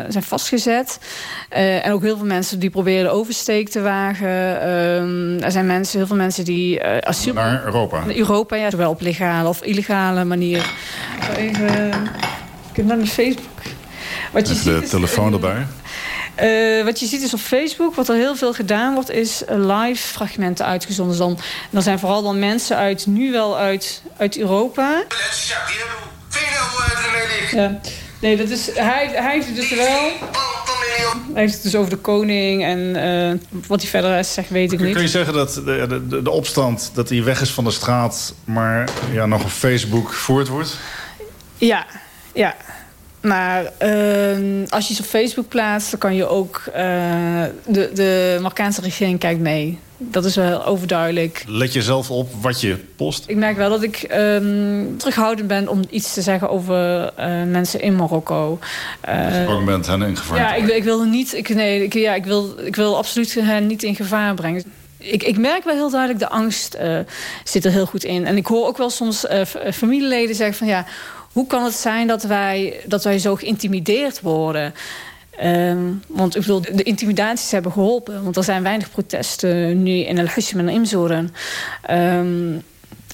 zijn vastgezet. en ook heel veel mensen die proberen de oversteek te wagen. Ehm, er zijn mensen, heel veel mensen die asiel... Naar Europa? Naar Europa, ja. Zowel op legale of illegale manier. Even kunt naar de Facebook. Wat je de telefoon erbij. Uh, wat je ziet is op Facebook, wat er heel veel gedaan wordt... is live fragmenten uitgezonden. Dan, dan zijn vooral dan mensen uit, nu wel uit, uit Europa. Ja. Nee, dat is, hij, hij heeft het dus wel... Hij heeft het dus over de koning en uh, wat hij verder zegt, weet ik niet. Kun je zeggen dat de, de, de opstand dat hij weg is van de straat... maar ja, nog op Facebook voert wordt? Ja, ja, maar uh, als je iets op Facebook plaatst, dan kan je ook... Uh, de, de Marokkaanse regering kijkt mee. Dat is wel overduidelijk. Let je zelf op wat je post? Ik merk wel dat ik um, terughoudend ben om iets te zeggen over uh, mensen in Marokko. Uh, je bang bent hen in gevaar Ja, ik, ik, wil niet... Ik, nee, ik, ja, ik, wil, ik wil absoluut hen niet in gevaar brengen. Ik, ik, merk wel heel duidelijk, de angst uh, zit er heel goed in. En ik hoor ook wel soms uh, familieleden zeggen van... ja, hoe kan het zijn dat wij, dat wij zo geïntimideerd worden? Um, want ik bedoel, de intimidaties hebben geholpen. Want er zijn weinig protesten nu in El-Hushm en Imzoren. Um,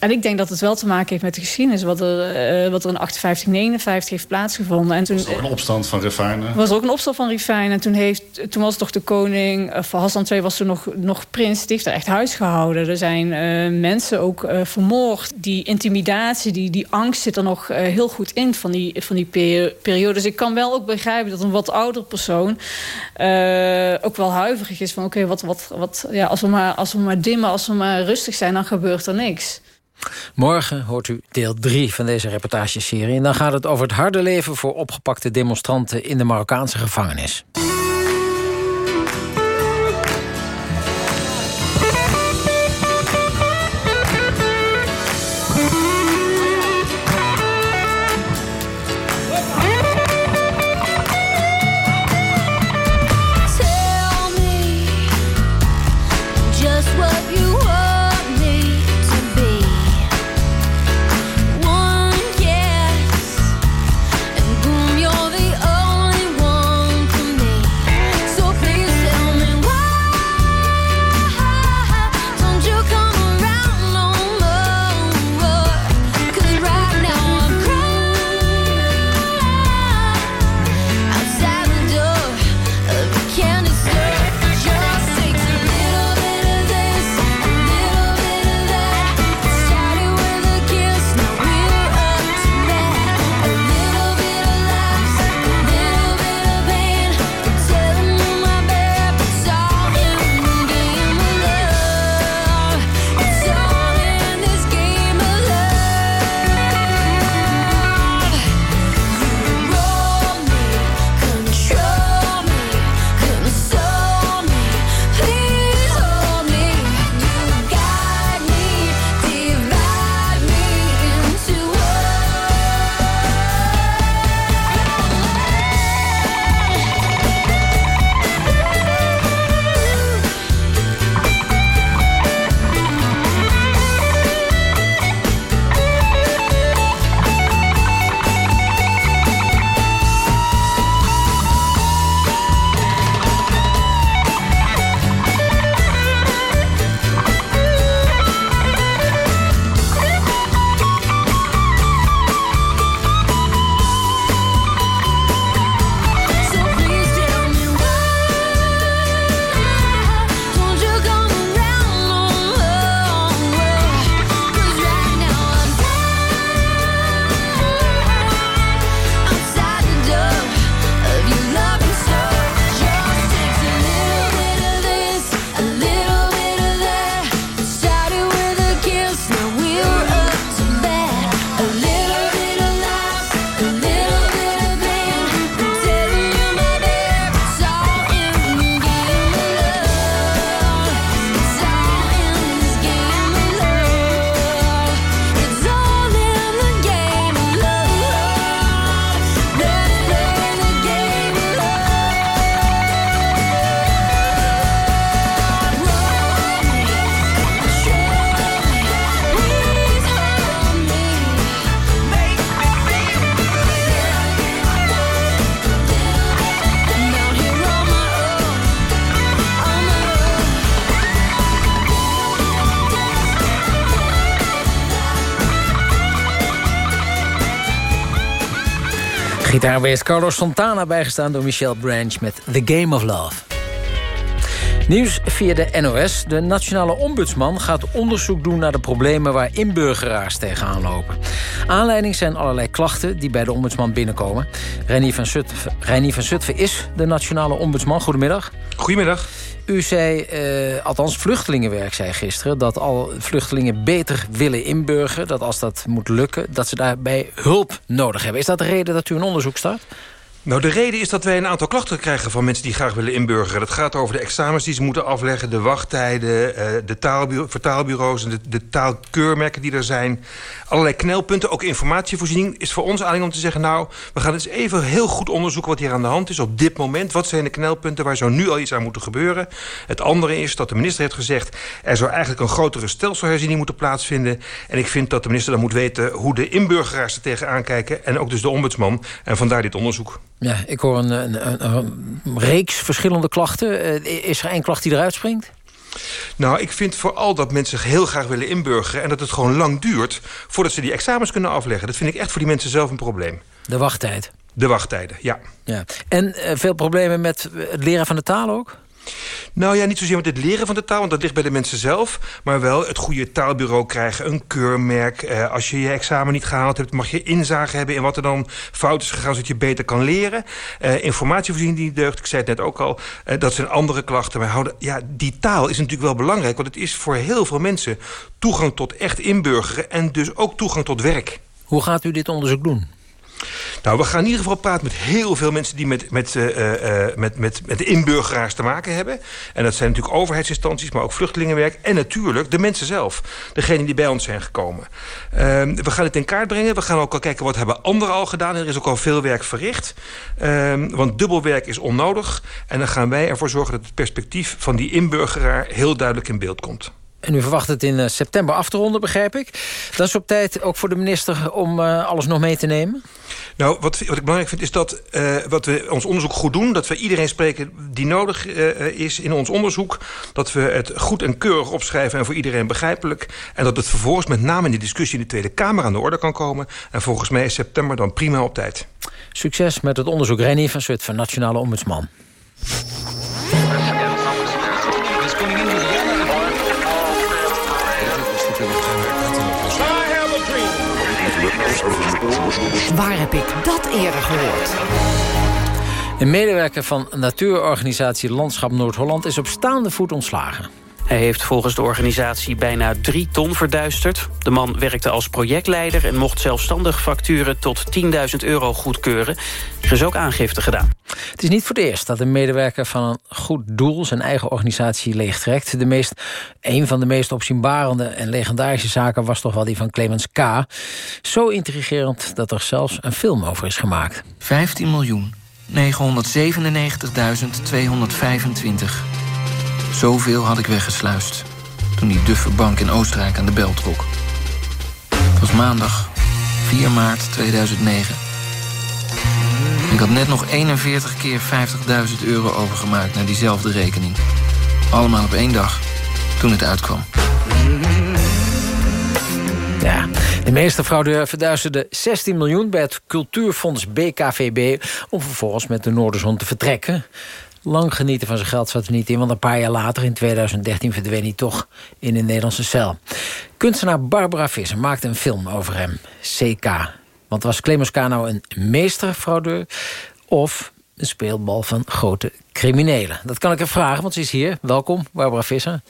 en ik denk dat het wel te maken heeft met de geschiedenis... wat er, uh, wat er in 58, 59 heeft plaatsgevonden. En toen, was er ook een opstand van Rifijn? was er ook een opstand van Rifijn. En toen, heeft, toen was toch de koning... Uh, van Hassan II was toen nog, nog prins. Die heeft er echt huis gehouden. Er zijn uh, mensen ook vermoord. Die intimidatie, die, die angst zit er nog heel goed in... van die, van die periode. Dus ik kan wel ook begrijpen dat een wat ouder persoon... ook wel huiverig is van... oké, okay, wat, wat, wat, ja, als, we maar, als we maar dimmen, als we maar rustig zijn... dan gebeurt er niks. Morgen hoort u deel 3 van deze reportageserie. En dan gaat het over het harde leven voor opgepakte demonstranten... in de Marokkaanse gevangenis. Gitaarbeest Carlos Santana bijgestaan door Michelle Branch met The Game of Love. Nieuws via de NOS. De nationale ombudsman gaat onderzoek doen naar de problemen waar inburgeraars tegenaan lopen. Aanleiding zijn allerlei klachten die bij de ombudsman binnenkomen. Reinier van, Zutphen, Reinier van Zutphen is de nationale ombudsman. Goedemiddag. Goedemiddag. U zei, eh, althans vluchtelingenwerk zei gisteren... dat al vluchtelingen beter willen inburgeren. Dat als dat moet lukken, dat ze daarbij hulp nodig hebben. Is dat de reden dat u een onderzoek start? Nou, de reden is dat wij een aantal klachten krijgen van mensen die graag willen inburgeren. Dat gaat over de examens die ze moeten afleggen, de wachttijden, eh, de taalbureau, vertaalbureaus en de, taalkeurmerken die er zijn. Allerlei knelpunten, ook informatievoorziening is voor ons aanleiding om te zeggen... nou, we gaan eens even heel goed onderzoeken wat hier aan de hand is op dit moment. Wat zijn de knelpunten waar zou nu al iets aan moeten gebeuren? Het andere is dat de minister heeft gezegd... er zou eigenlijk een grotere stelselherziening moeten plaatsvinden. En ik vind dat de minister dan moet weten hoe de inburgeraars er tegenaan kijken... en ook dus de ombudsman. En vandaar dit onderzoek. Ja, ik hoor een, een, een, reeks verschillende klachten. Eh, is er één klacht die eruit springt? Nou, ik vind vooral dat mensen heel graag willen inburgeren... en dat het gewoon lang duurt voordat ze die examens kunnen afleggen. Dat vind ik echt voor die mensen zelf een probleem. De wachttijd? De wachttijden, ja. ja. En uh, veel problemen met het leren van de taal ook? Nou ja, niet zozeer met het leren van de taal, want dat ligt bij de mensen zelf. Maar wel het goede taalbureau krijgen, een keurmerk. Eh, als je je examen niet gehaald hebt, mag je inzage hebben... in wat er dan fout is gegaan, zodat je beter kan leren. Uh, informatievoorziening die deugt, ik zei het net ook al. Uh, dat zijn andere klachten. Maar houden, ja, die taal is natuurlijk wel belangrijk... want het is voor heel veel mensen toegang tot echt inburgeren... en dus ook toegang tot werk. Hoe gaat u dit onderzoek doen? Nou, we gaan in ieder geval praten met heel veel mensen... die met, met, uh, met, met, met de inburgeraars te maken hebben. En dat zijn natuurlijk overheidsinstanties, maar ook vluchtelingenwerk. En natuurlijk de mensen zelf. Degenen die bij ons zijn gekomen. Uh, we gaan het in kaart brengen. We gaan ook al kijken wat hebben anderen al gedaan. Er is ook al veel werk verricht. Uh, want dubbelwerk is onnodig. En dan gaan wij ervoor zorgen dat het perspectief van die inburgeraar... heel duidelijk in beeld komt. En u verwacht het in september af te ronden, begrijp ik. Dat is op tijd ook voor de minister om uh, alles nog mee te nemen? Nou, wat, wat ik belangrijk vind is dat uh, wat we ons onderzoek goed doen... dat we iedereen spreken die nodig uh, is in ons onderzoek... dat we het goed en keurig opschrijven en voor iedereen begrijpelijk... en dat het vervolgens met name in de discussie in de Tweede Kamer aan de orde kan komen. En volgens mij is september dan prima op tijd. Succes met het onderzoek. Renier van Zut van Nationale Ombudsman. Waar heb ik dat eerder gehoord? Een medewerker van natuurorganisatie Landschap Noord-Holland... is op staande voet ontslagen. Hij heeft volgens de organisatie bijna drie ton verduisterd. De man werkte als projectleider en mocht zelfstandig facturen tot 10.000 euro goedkeuren. Er is ook aangifte gedaan. Het is niet voor het eerst dat een medewerker van een goed doel... zijn eigen organisatie leegtrekt. De meest, een van de meest opzienbarende en legendarische zaken... was toch wel die van Clemens K. Zo intrigerend dat er zelfs een film over is gemaakt. 15 miljoen 997.225. Zoveel had ik weggesluist toen die duffe bank in Oostenrijk aan de bel trok. Het was maandag, 4 maart 2009. Ik had net nog 41 keer 50.000 euro overgemaakt naar diezelfde rekening. Allemaal op één dag, toen het uitkwam. Ja, de meeste fraudeur verduisterde 16 miljoen bij het cultuurfonds BKVB... om vervolgens met de Noorderzon te vertrekken. Lang genieten van zijn geld zat er niet in... want een paar jaar later, in 2013, verdween hij toch in een Nederlandse cel. Kunstenaar Barbara Visser maakte een film over hem, CK. Want was Clemens K. nou een meesterfraudeur... of een speelbal van grote criminelen? Dat kan ik even vragen, want ze is hier. Welkom, Barbara Visser.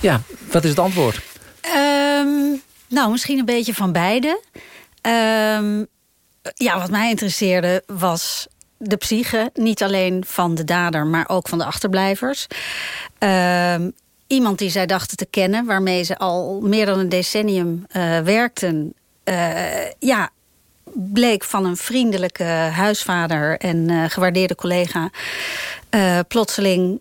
Ja, wat is het antwoord? Um, nou, misschien een beetje van beide. Um, ja, wat mij interesseerde was de psyche, niet alleen van de dader, maar ook van de achterblijvers. Uh, iemand die zij dachten te kennen, waarmee ze al meer dan een decennium uh, werkten. Uh, ja, bleek van een vriendelijke huisvader en uh, gewaardeerde collega... plotseling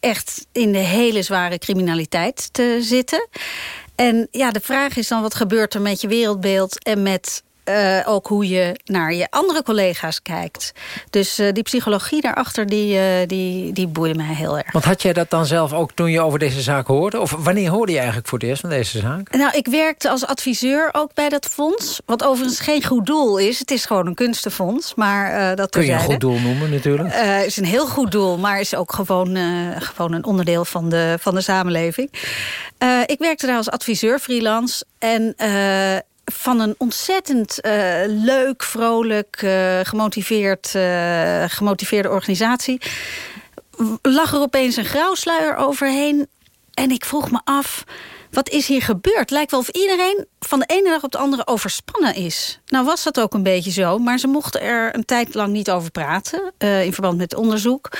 echt in de hele zware criminaliteit te zitten. En ja, de vraag is dan, wat gebeurt er met je wereldbeeld... en met eh, ook hoe je naar je andere collega's kijkt. Dus eh, die psychologie daarachter, die, eh, die, die boeide mij heel erg. Want had jij dat dan zelf ook toen je over deze zaak hoorde? Of wanneer hoorde je eigenlijk voor het eerst van deze zaak? Nou, ik werkte als adviseur ook bij dat fonds. Wat overigens geen goed doel is. Het is gewoon een kunstenfonds. Maar, dat Kun je een goed doel noemen natuurlijk? Het is een heel goed doel, maar is ook gewoon, gewoon een onderdeel van de, van de samenleving. ik werkte daar als adviseur freelance. En van een ontzettend uh, leuk, vrolijk, uh, gemotiveerd, uh, gemotiveerde organisatie... lag er opeens een grauwsluier overheen. En ik vroeg me af, wat is hier gebeurd? Lijkt wel of iedereen van de ene dag op de andere overspannen is. Nou was dat ook een beetje zo, maar ze mochten er een tijd lang niet over praten... in verband met onderzoek.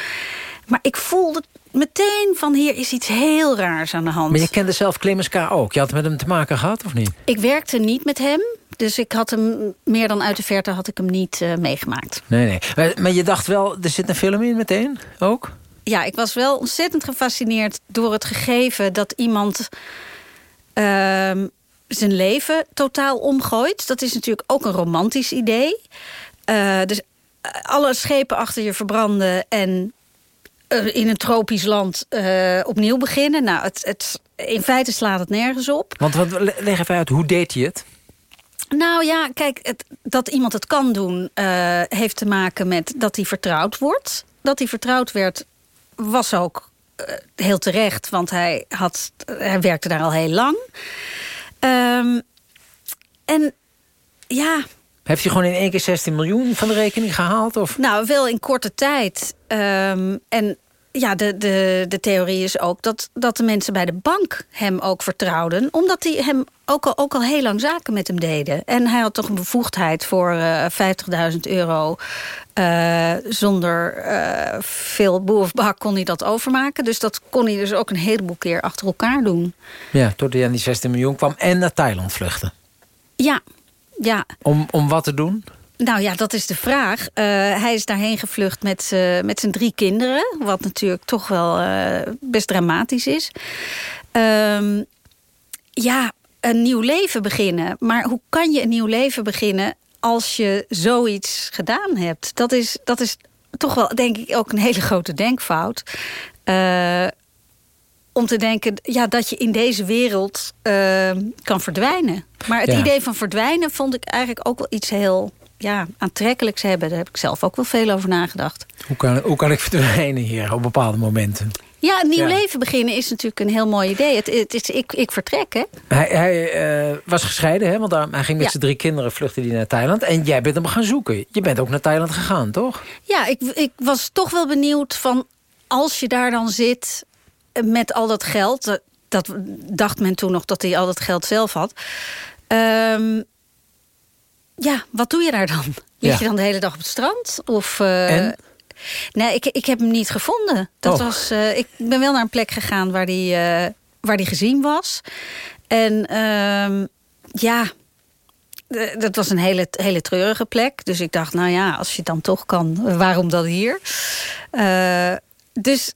Maar ik voelde meteen van hier is iets heel raars aan de hand. Maar je kende zelf Clemens K. ook. Je had met hem te maken gehad, of niet? Ik werkte niet met hem. Dus ik had hem, meer dan uit de verte had ik hem niet uh, meegemaakt. Nee, nee. Maar, maar, je dacht wel, er zit een film in meteen, ook? Ja, ik was wel ontzettend gefascineerd door het gegeven... dat iemand uh, zijn leven totaal omgooit. Dat is natuurlijk ook een romantisch idee. Uh, dus alle schepen achter je verbranden en in een tropisch land uh, opnieuw beginnen. Nou, het, het, in feite slaat het nergens op. Want wat, leg even uit, hoe deed hij het? Nou ja, kijk, het, dat iemand het kan doen... Uh, heeft te maken met dat hij vertrouwd wordt. Dat hij vertrouwd werd, was ook heel terecht. Want hij, had, hij werkte daar al heel lang. Um, en ja, heeft hij gewoon in één keer 16 miljoen van de rekening gehaald? Of? Nou, wel in korte tijd. Um, en ja, de, de, de theorie is ook dat, dat de mensen bij de bank hem ook vertrouwden. Omdat die hem ook al, ook al heel lang zaken met hem deden. En hij had toch een bevoegdheid voor uh, 50.000 euro. Uh, zonder uh, veel boer of bak kon hij dat overmaken. Dus dat kon hij dus ook een heleboel keer achter elkaar doen. Ja, tot hij aan die 16 miljoen kwam en naar Thailand vluchten. Ja, ja. Om, om wat te doen? Nou ja, dat is de vraag. Uh, hij is daarheen gevlucht met, uh, met zijn drie kinderen. Wat natuurlijk toch wel uh, best dramatisch is. Um, ja, een nieuw leven beginnen. Maar hoe kan je een nieuw leven beginnen als je zoiets gedaan hebt? Dat is, dat is toch wel, denk ik, ook een hele grote denkfout om te denken ja, dat je in deze wereld uh, kan verdwijnen. Maar het Ja. idee van verdwijnen vond ik eigenlijk ook wel iets heel ja, aantrekkelijks hebben. Daar heb ik zelf ook wel veel over nagedacht. Hoe kan, hoe kan ik verdwijnen hier op bepaalde momenten? Ja, een nieuw Ja. leven beginnen is natuurlijk een heel mooi idee. Het, het is ik, ik vertrek, hè? Hij, hij eh, was gescheiden, hè? want daar- hij ging met Ja. zijn drie kinderen vluchten die naar Thailand. En jij bent hem gaan zoeken. Je bent ook naar Thailand gegaan, toch? Ja, ik, ik was toch wel benieuwd van... als je daar dan zit met al dat geld... dat- dacht men toen nog dat hij al dat geld zelf had... Ehm, ja, wat doe je daar dan? Lig Ja. je dan de hele dag op het strand? Of, eh, En? Nee, ik, ik heb hem niet gevonden. Dat Oh. was, eh, ik ben wel naar een plek gegaan waar die, eh, waar die gezien was. En ehm, ja, dat was een hele, hele treurige plek. Dus ik dacht, nou ja, als je dan toch kan, waarom dan hier? Dus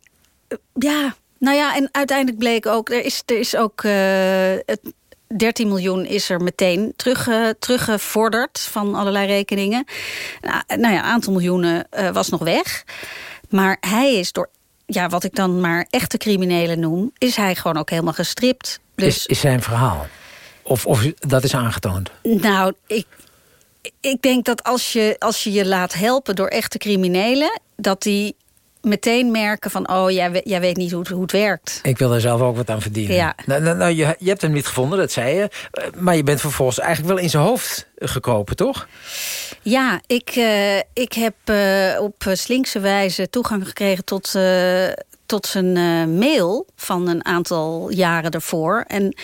ja, nou ja, en uiteindelijk bleek ook, er is, er is ook eh, het 13 miljoen is er meteen terug, eh, teruggevorderd van allerlei rekeningen. Nou, nou ja, een aantal miljoenen eh, was nog weg. Maar hij is door, ja, wat ik dan maar echte criminelen noem, is hij gewoon ook helemaal gestript. Dus Is, is zijn verhaal? Of, of dat is aangetoond? nou, ik, ik denk dat als je, als je je laat helpen door echte criminelen... dat die meteen merken van, oh, jij, jij weet niet hoe het, hoe het werkt. Ik wil er zelf ook wat aan verdienen. Ja. Nou, nou, nou, je, je hebt hem niet gevonden, dat zei je. Eh, Maar je bent vervolgens eigenlijk wel in zijn hoofd gekropen, toch? Ja, ik, eh, ik heb eh, op slinkse wijze toegang gekregen tot, eh, tot zijn eh, mail van een aantal jaren ervoor. En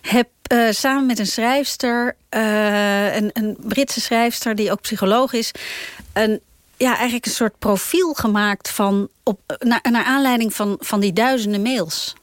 heb eh, samen met een schrijfster, eh, een, een Britse schrijfster die ook psycholoog is, een, ja, eigenlijk een soort profiel gemaakt van, op, naar, naar aanleiding van, van die duizenden mails.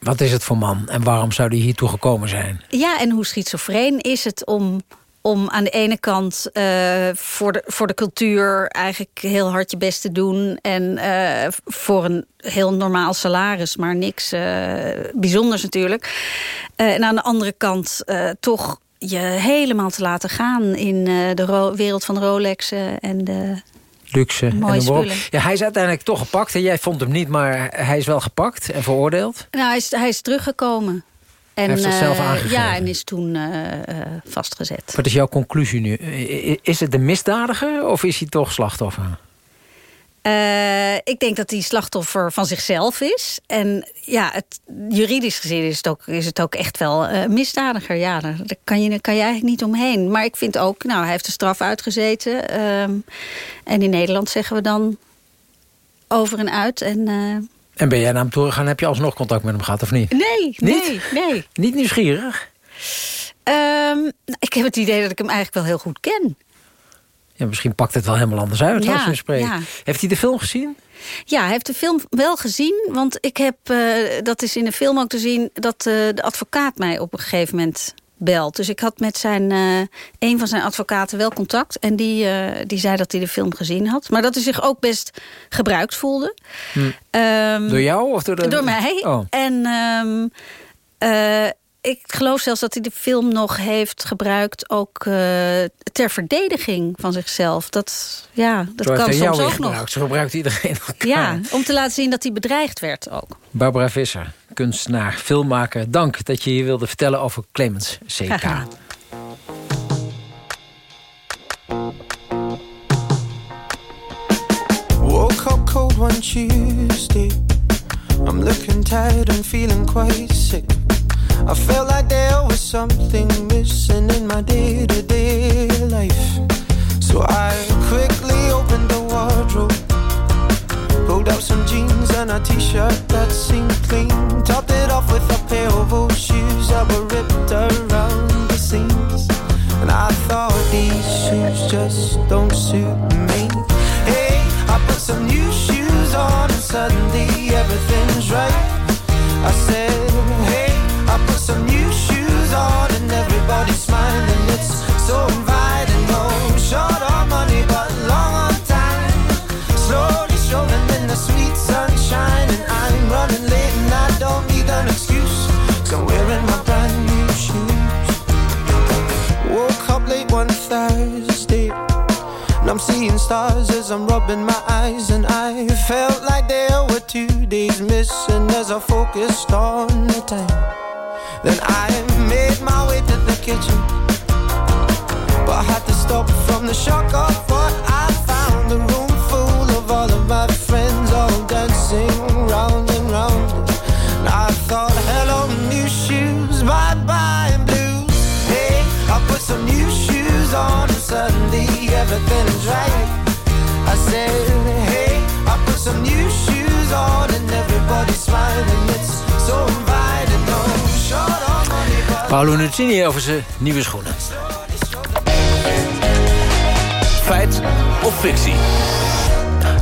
Wat is het voor man en waarom zou die hiertoe gekomen zijn? Ja, en hoe schizofreen is het om, om aan de ene kant eh, voor, de, voor de cultuur eigenlijk heel hard je best te doen. En eh, voor een heel normaal salaris, maar niks eh, bijzonders natuurlijk. En aan de andere kant toch je helemaal te laten gaan in uh, de wereld van Rolexen en de luxe. Mooie en spullen. Ja, hij is uiteindelijk toch gepakt. En jij vond hem niet, maar hij is wel gepakt en veroordeeld. Nou, hij is, hij is teruggekomen. En, hij heeft zichzelf uh, aangegeven. Ja, en is toen uh, vastgezet. Wat is jouw conclusie nu? Is het de misdadiger of is hij toch slachtoffer? Uh, ik denk dat hij slachtoffer van zichzelf is. En ja, het, juridisch gezien is het ook, is het ook echt wel uh, misdadiger. Ja, daar, kan, je, kan je eigenlijk niet omheen. Maar ik vind ook, nou, hij heeft de straf uitgezeten. Uh, en in Nederland zeggen we dan over en uit. En, uh, en ben jij naar hem toegegaan? Heb je alsnog contact met hem gehad of niet? Nee, niet? nee, nee. Niet nieuwsgierig? Um, ik heb het idee dat ik hem eigenlijk wel heel goed ken. Ja, misschien pakt het wel helemaal anders uit ja, als we spreken. Ja. Heeft hij de film gezien? Ja, hij heeft de film wel gezien. Want ik heb, uh, dat is in de film ook te zien... dat uh, de advocaat mij op een gegeven moment belt. Dus ik had met zijn, uh, een van zijn advocaten wel contact. En die, die zei dat hij de film gezien had. Maar dat hij zich ook best gebruikt voelde. Hm. Um, door jou? Of door, de... door mij. Oh. En... Um, ik geloof zelfs dat hij de film nog heeft gebruikt... ook uh, ter verdediging van zichzelf. Dat, ja, dat Zo kan soms ook gebruikt. nog. Zo gebruikt iedereen elkaar. Ja, om te laten zien dat hij bedreigd werd ook. Barbara Visser, kunstenaar, filmmaker. Dank dat je hier wilde vertellen over Clemens C.K. Woke up cold one Tuesday I'm looking tired and feeling quite sick I felt like there was something missing in my day to day life. So I quickly opened the wardrobe, pulled out some jeans and a t shirt that seemed clean, topped it off with a pair of old shoes that were ripped around the seams. And I thought these shoes just don't suit me. Hey, I put some new shoes on and suddenly everything's right. I said, focused on the time. Then I made my way to the kitchen. But I had to stop from the shock of what I found. A room full of all of my friends All dancing round and round. And I thought, hello new shoes, bye-bye blues Hey, I put some new shoes on And suddenly everything's right. I said, hey, I put some new shoes on And everybody's smiling, it's so Paolo Nutini over zijn nieuwe schoenen. Feit of fictie?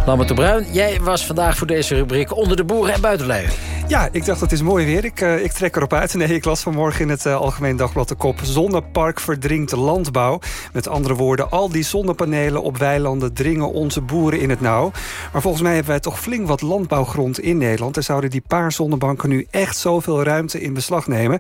Lambert de Bruin, jij was vandaag voor deze rubriek onder de boeren en buitenleven. Ja, ik dacht het is mooi weer. Ik, uh, ik trek erop uit. Nee, ik las vanmorgen in het uh, Algemeen Dagblad de kop... Zonnepark verdringt landbouw. Met andere woorden, al die zonnepanelen op weilanden... dringen onze boeren in het nauw. Maar volgens mij hebben wij toch flink wat landbouwgrond in Nederland. En zouden die paar zonnebanken nu echt zoveel ruimte in beslag nemen?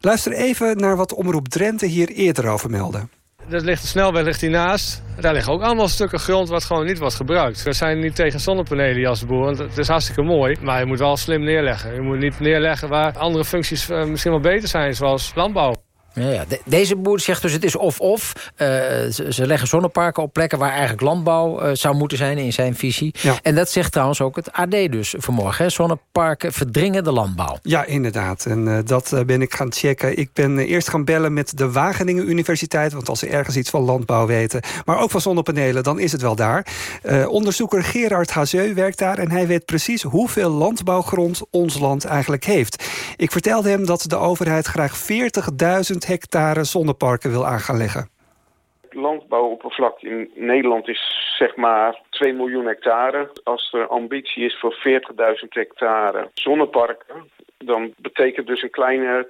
Luister even naar wat Omroep Drenthe hier eerder over meldde. Ligt de snelweg ligt hiernaast. Daar liggen ook allemaal stukken grond wat gewoon niet wordt gebruikt. We zijn niet tegen zonnepanelen als boer, want het is hartstikke mooi. Maar je moet wel slim neerleggen. Je moet niet neerleggen waar andere functies misschien wel beter zijn, zoals landbouw. Ja, ja. De, deze boer zegt dus het is of-of. Uh, ze, ze, leggen zonneparken op plekken waar eigenlijk landbouw uh, zou moeten zijn in zijn visie. Ja. En dat zegt trouwens ook het AD dus vanmorgen. Hè? Zonneparken verdringen de landbouw. Ja, inderdaad. En uh, dat ben ik gaan checken. Ik ben eerst gaan bellen met de Wageningen Universiteit. Want als ze ergens iets van landbouw weten, maar ook van zonnepanelen, dan is het wel daar. onderzoeker Gerard Hazeu werkt daar en hij weet precies hoeveel landbouwgrond ons land eigenlijk heeft. Ik vertelde hem dat de overheid graag 40.000 hectare zonneparken wil aan gaan leggen. Het landbouwoppervlak in Nederland is zeg maar 2 miljoen hectare. Als er ambitie is voor 40.000 hectare zonneparken... dan betekent dus een kleine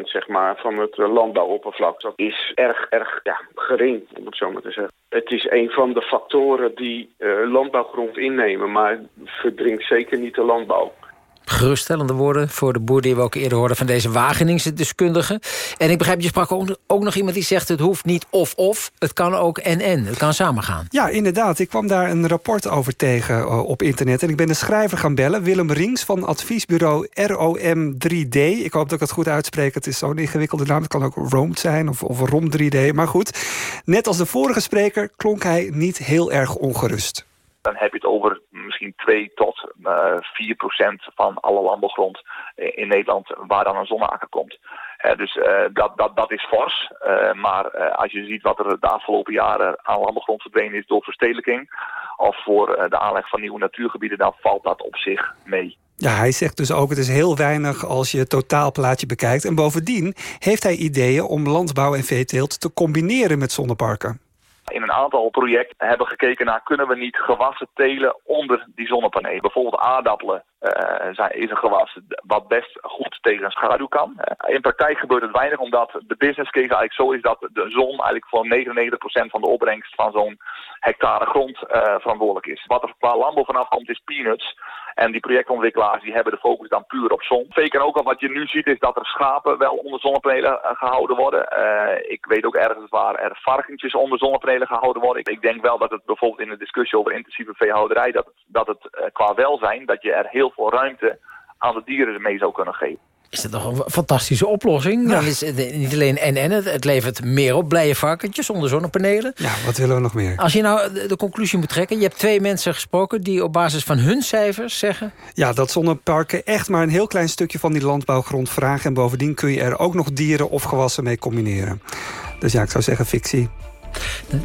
2% zeg maar, van het landbouwoppervlak. Dat is erg, erg ja, gering, om het zo maar te zeggen. Het is een van de factoren die uh, landbouwgrond innemen... maar verdringt zeker niet de landbouw. Geruststellende woorden voor de boer... die we ook eerder hoorden van deze Wageningse deskundige. En ik begrijp, je sprak ook, ook nog iemand die zegt... het hoeft niet of-of, het kan ook en-en. Het kan samengaan. Ja, inderdaad. Ik kwam daar een rapport over tegen uh, op internet. En ik ben de schrijver gaan bellen. Willem Rings van adviesbureau ROM3D. Ik hoop dat ik het goed uitspreek. Het is zo'n ingewikkelde naam. Het kan ook ROM zijn of, of ROM 3D. Maar goed, net als de vorige spreker klonk hij niet heel erg ongerust. Dan heb je het over misschien 2 tot uh, 4 procent van alle landbouwgrond in Nederland waar dan een zonneakker komt. Dus uh, dat, dat, dat is fors. Uh, maar als je ziet wat er de afgelopen jaren aan landbouwgrond verdwenen is door verstedelijking... of voor de aanleg van nieuwe natuurgebieden, dan valt dat op zich mee. Ja, hij zegt dus ook het is heel weinig als je het totaalplaatje bekijkt. En bovendien heeft hij ideeën om landbouw en veeteelt te combineren met zonneparken in een aantal projecten hebben gekeken naar kunnen we niet gewassen telen onder die zonnepanelen. Bijvoorbeeld aardappelen zijn, is een gewas wat best goed tegen schaduw kan. Uh, in praktijk gebeurt het weinig omdat de business case eigenlijk zo is dat de zon eigenlijk voor 99% van de opbrengst van zo'n hectare grond uh, verantwoordelijk is. Wat er qua landbouw vanaf komt is peanuts. En die projectontwikkelaars die hebben de focus dan puur op zon. Zeker ook al wat je nu ziet is dat er schapen wel onder zonnepanelen gehouden worden. ik weet ook ergens waar er varkentjes onder zonnepanelen gehouden worden. Ik, denk wel dat het bijvoorbeeld in de discussie over intensieve veehouderij... dat, dat het qua welzijn, dat je er heel veel ruimte aan de dieren mee zou kunnen geven. Is dat toch een fantastische oplossing? Ja. Dan is het niet alleen en-en, het, het levert meer op. Blije varkentjes zonder zonnepanelen. Ja, wat willen we nog meer? Als je nou de, de, conclusie moet trekken... je hebt twee mensen gesproken die op basis van hun cijfers zeggen... Ja, dat zonneparken echt maar een heel klein stukje van die landbouwgrond vragen... en bovendien kun je er ook nog dieren of gewassen mee combineren. Dus ja, ik zou zeggen fictie.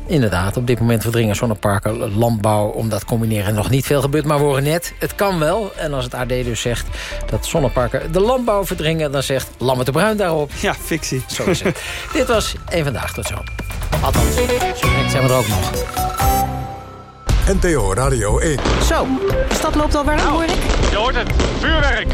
Inderdaad, op dit moment verdringen zonneparken landbouw... om dat combineren nog niet veel gebeurt. Maar we horen net, het kan wel. En als het AD dus zegt dat zonneparken de landbouw verdringen... dan zegt Lamme de Bruin daarop. Ja, fictie. Zo is het. dit was één Vandaag, tot zo. Althans, zo zijn we er ook nog. NTO Radio 1. Zo, de stad loopt al warm, nou, hoor ik. Je hoort het, vuurwerk.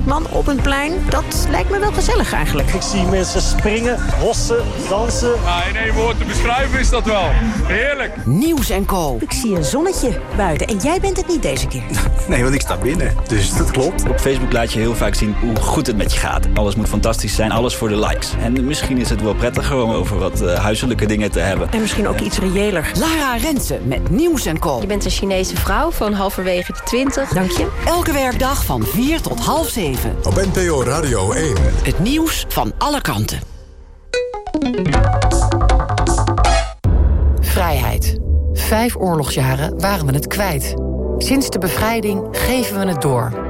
20.000 man op een plein, dat lijkt me wel gezellig eigenlijk. Ik zie mensen springen, hossen, dansen. Ja, in één woord te beschrijven is dat wel. Heerlijk. Nieuws en Co. Ik zie een zonnetje buiten en jij bent het niet deze keer. Nee, want ik sta binnen, dus dat klopt. Op Facebook laat je heel vaak zien hoe goed het met je gaat. Alles moet fantastisch zijn, alles voor de likes. En misschien is het wel prettiger om over wat uh, huiselijke dingen te hebben. En misschien ook iets reëler. Lara Rensen met Nieuws en Co. Je bent een Chinese vrouw van halverwege de 20. Dank je. Elke werkdag van 4 tot half 7. Op NPO Radio 1. Het nieuws van alle kanten. Vrijheid. Vijf oorlogsjaren waren we het kwijt. Sinds de bevrijding geven we het door.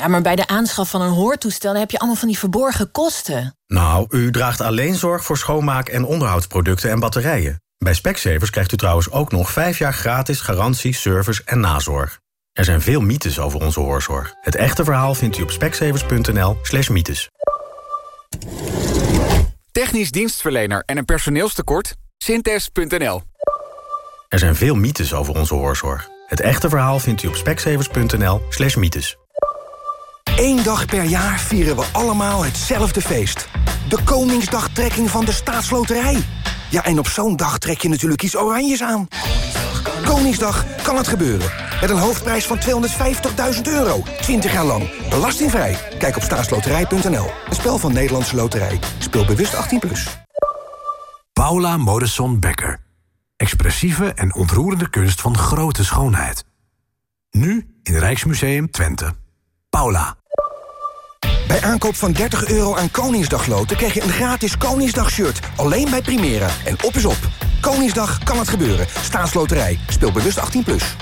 Ja, maar bij de aanschaf van een hoortoestel heb je allemaal van die verborgen kosten. Nou, u draagt alleen zorg voor schoonmaak- en onderhoudsproducten en batterijen. Bij Specsavers krijgt u trouwens ook nog 5 jaar gratis garantie, service en nazorg. Er zijn veel mythes over onze hoorzorg. Het echte verhaal vindt u op specsavers.nl slash mythes. Technisch dienstverlener en een personeelstekort? Synthes.nl Er zijn veel mythes over onze hoorzorg. Het echte verhaal vindt u op specsavers.nl slash mythes. Eén dag per jaar vieren we allemaal hetzelfde feest. De Koningsdagtrekking van de Staatsloterij. Ja, en op zo'n dag trek je natuurlijk iets oranjes aan. Koningsdag kan het gebeuren. Met een hoofdprijs van 250.000 euro. 20 jaar lang. Belastingvrij. Kijk op staatsloterij.nl. Een spel van Nederlandse Loterij. Speel bewust 18+. Plus. Paula Modesson Becker. Expressieve en ontroerende kunst van grote schoonheid. Nu in Rijksmuseum Twente. Paula. Bij aankoop van 30 euro aan Koningsdagloten krijg je een gratis Koningsdag-shirt. Alleen bij Primera. En op is op. Koningsdag kan het gebeuren. Staatsloterij. Speel bewust 18+. Plus.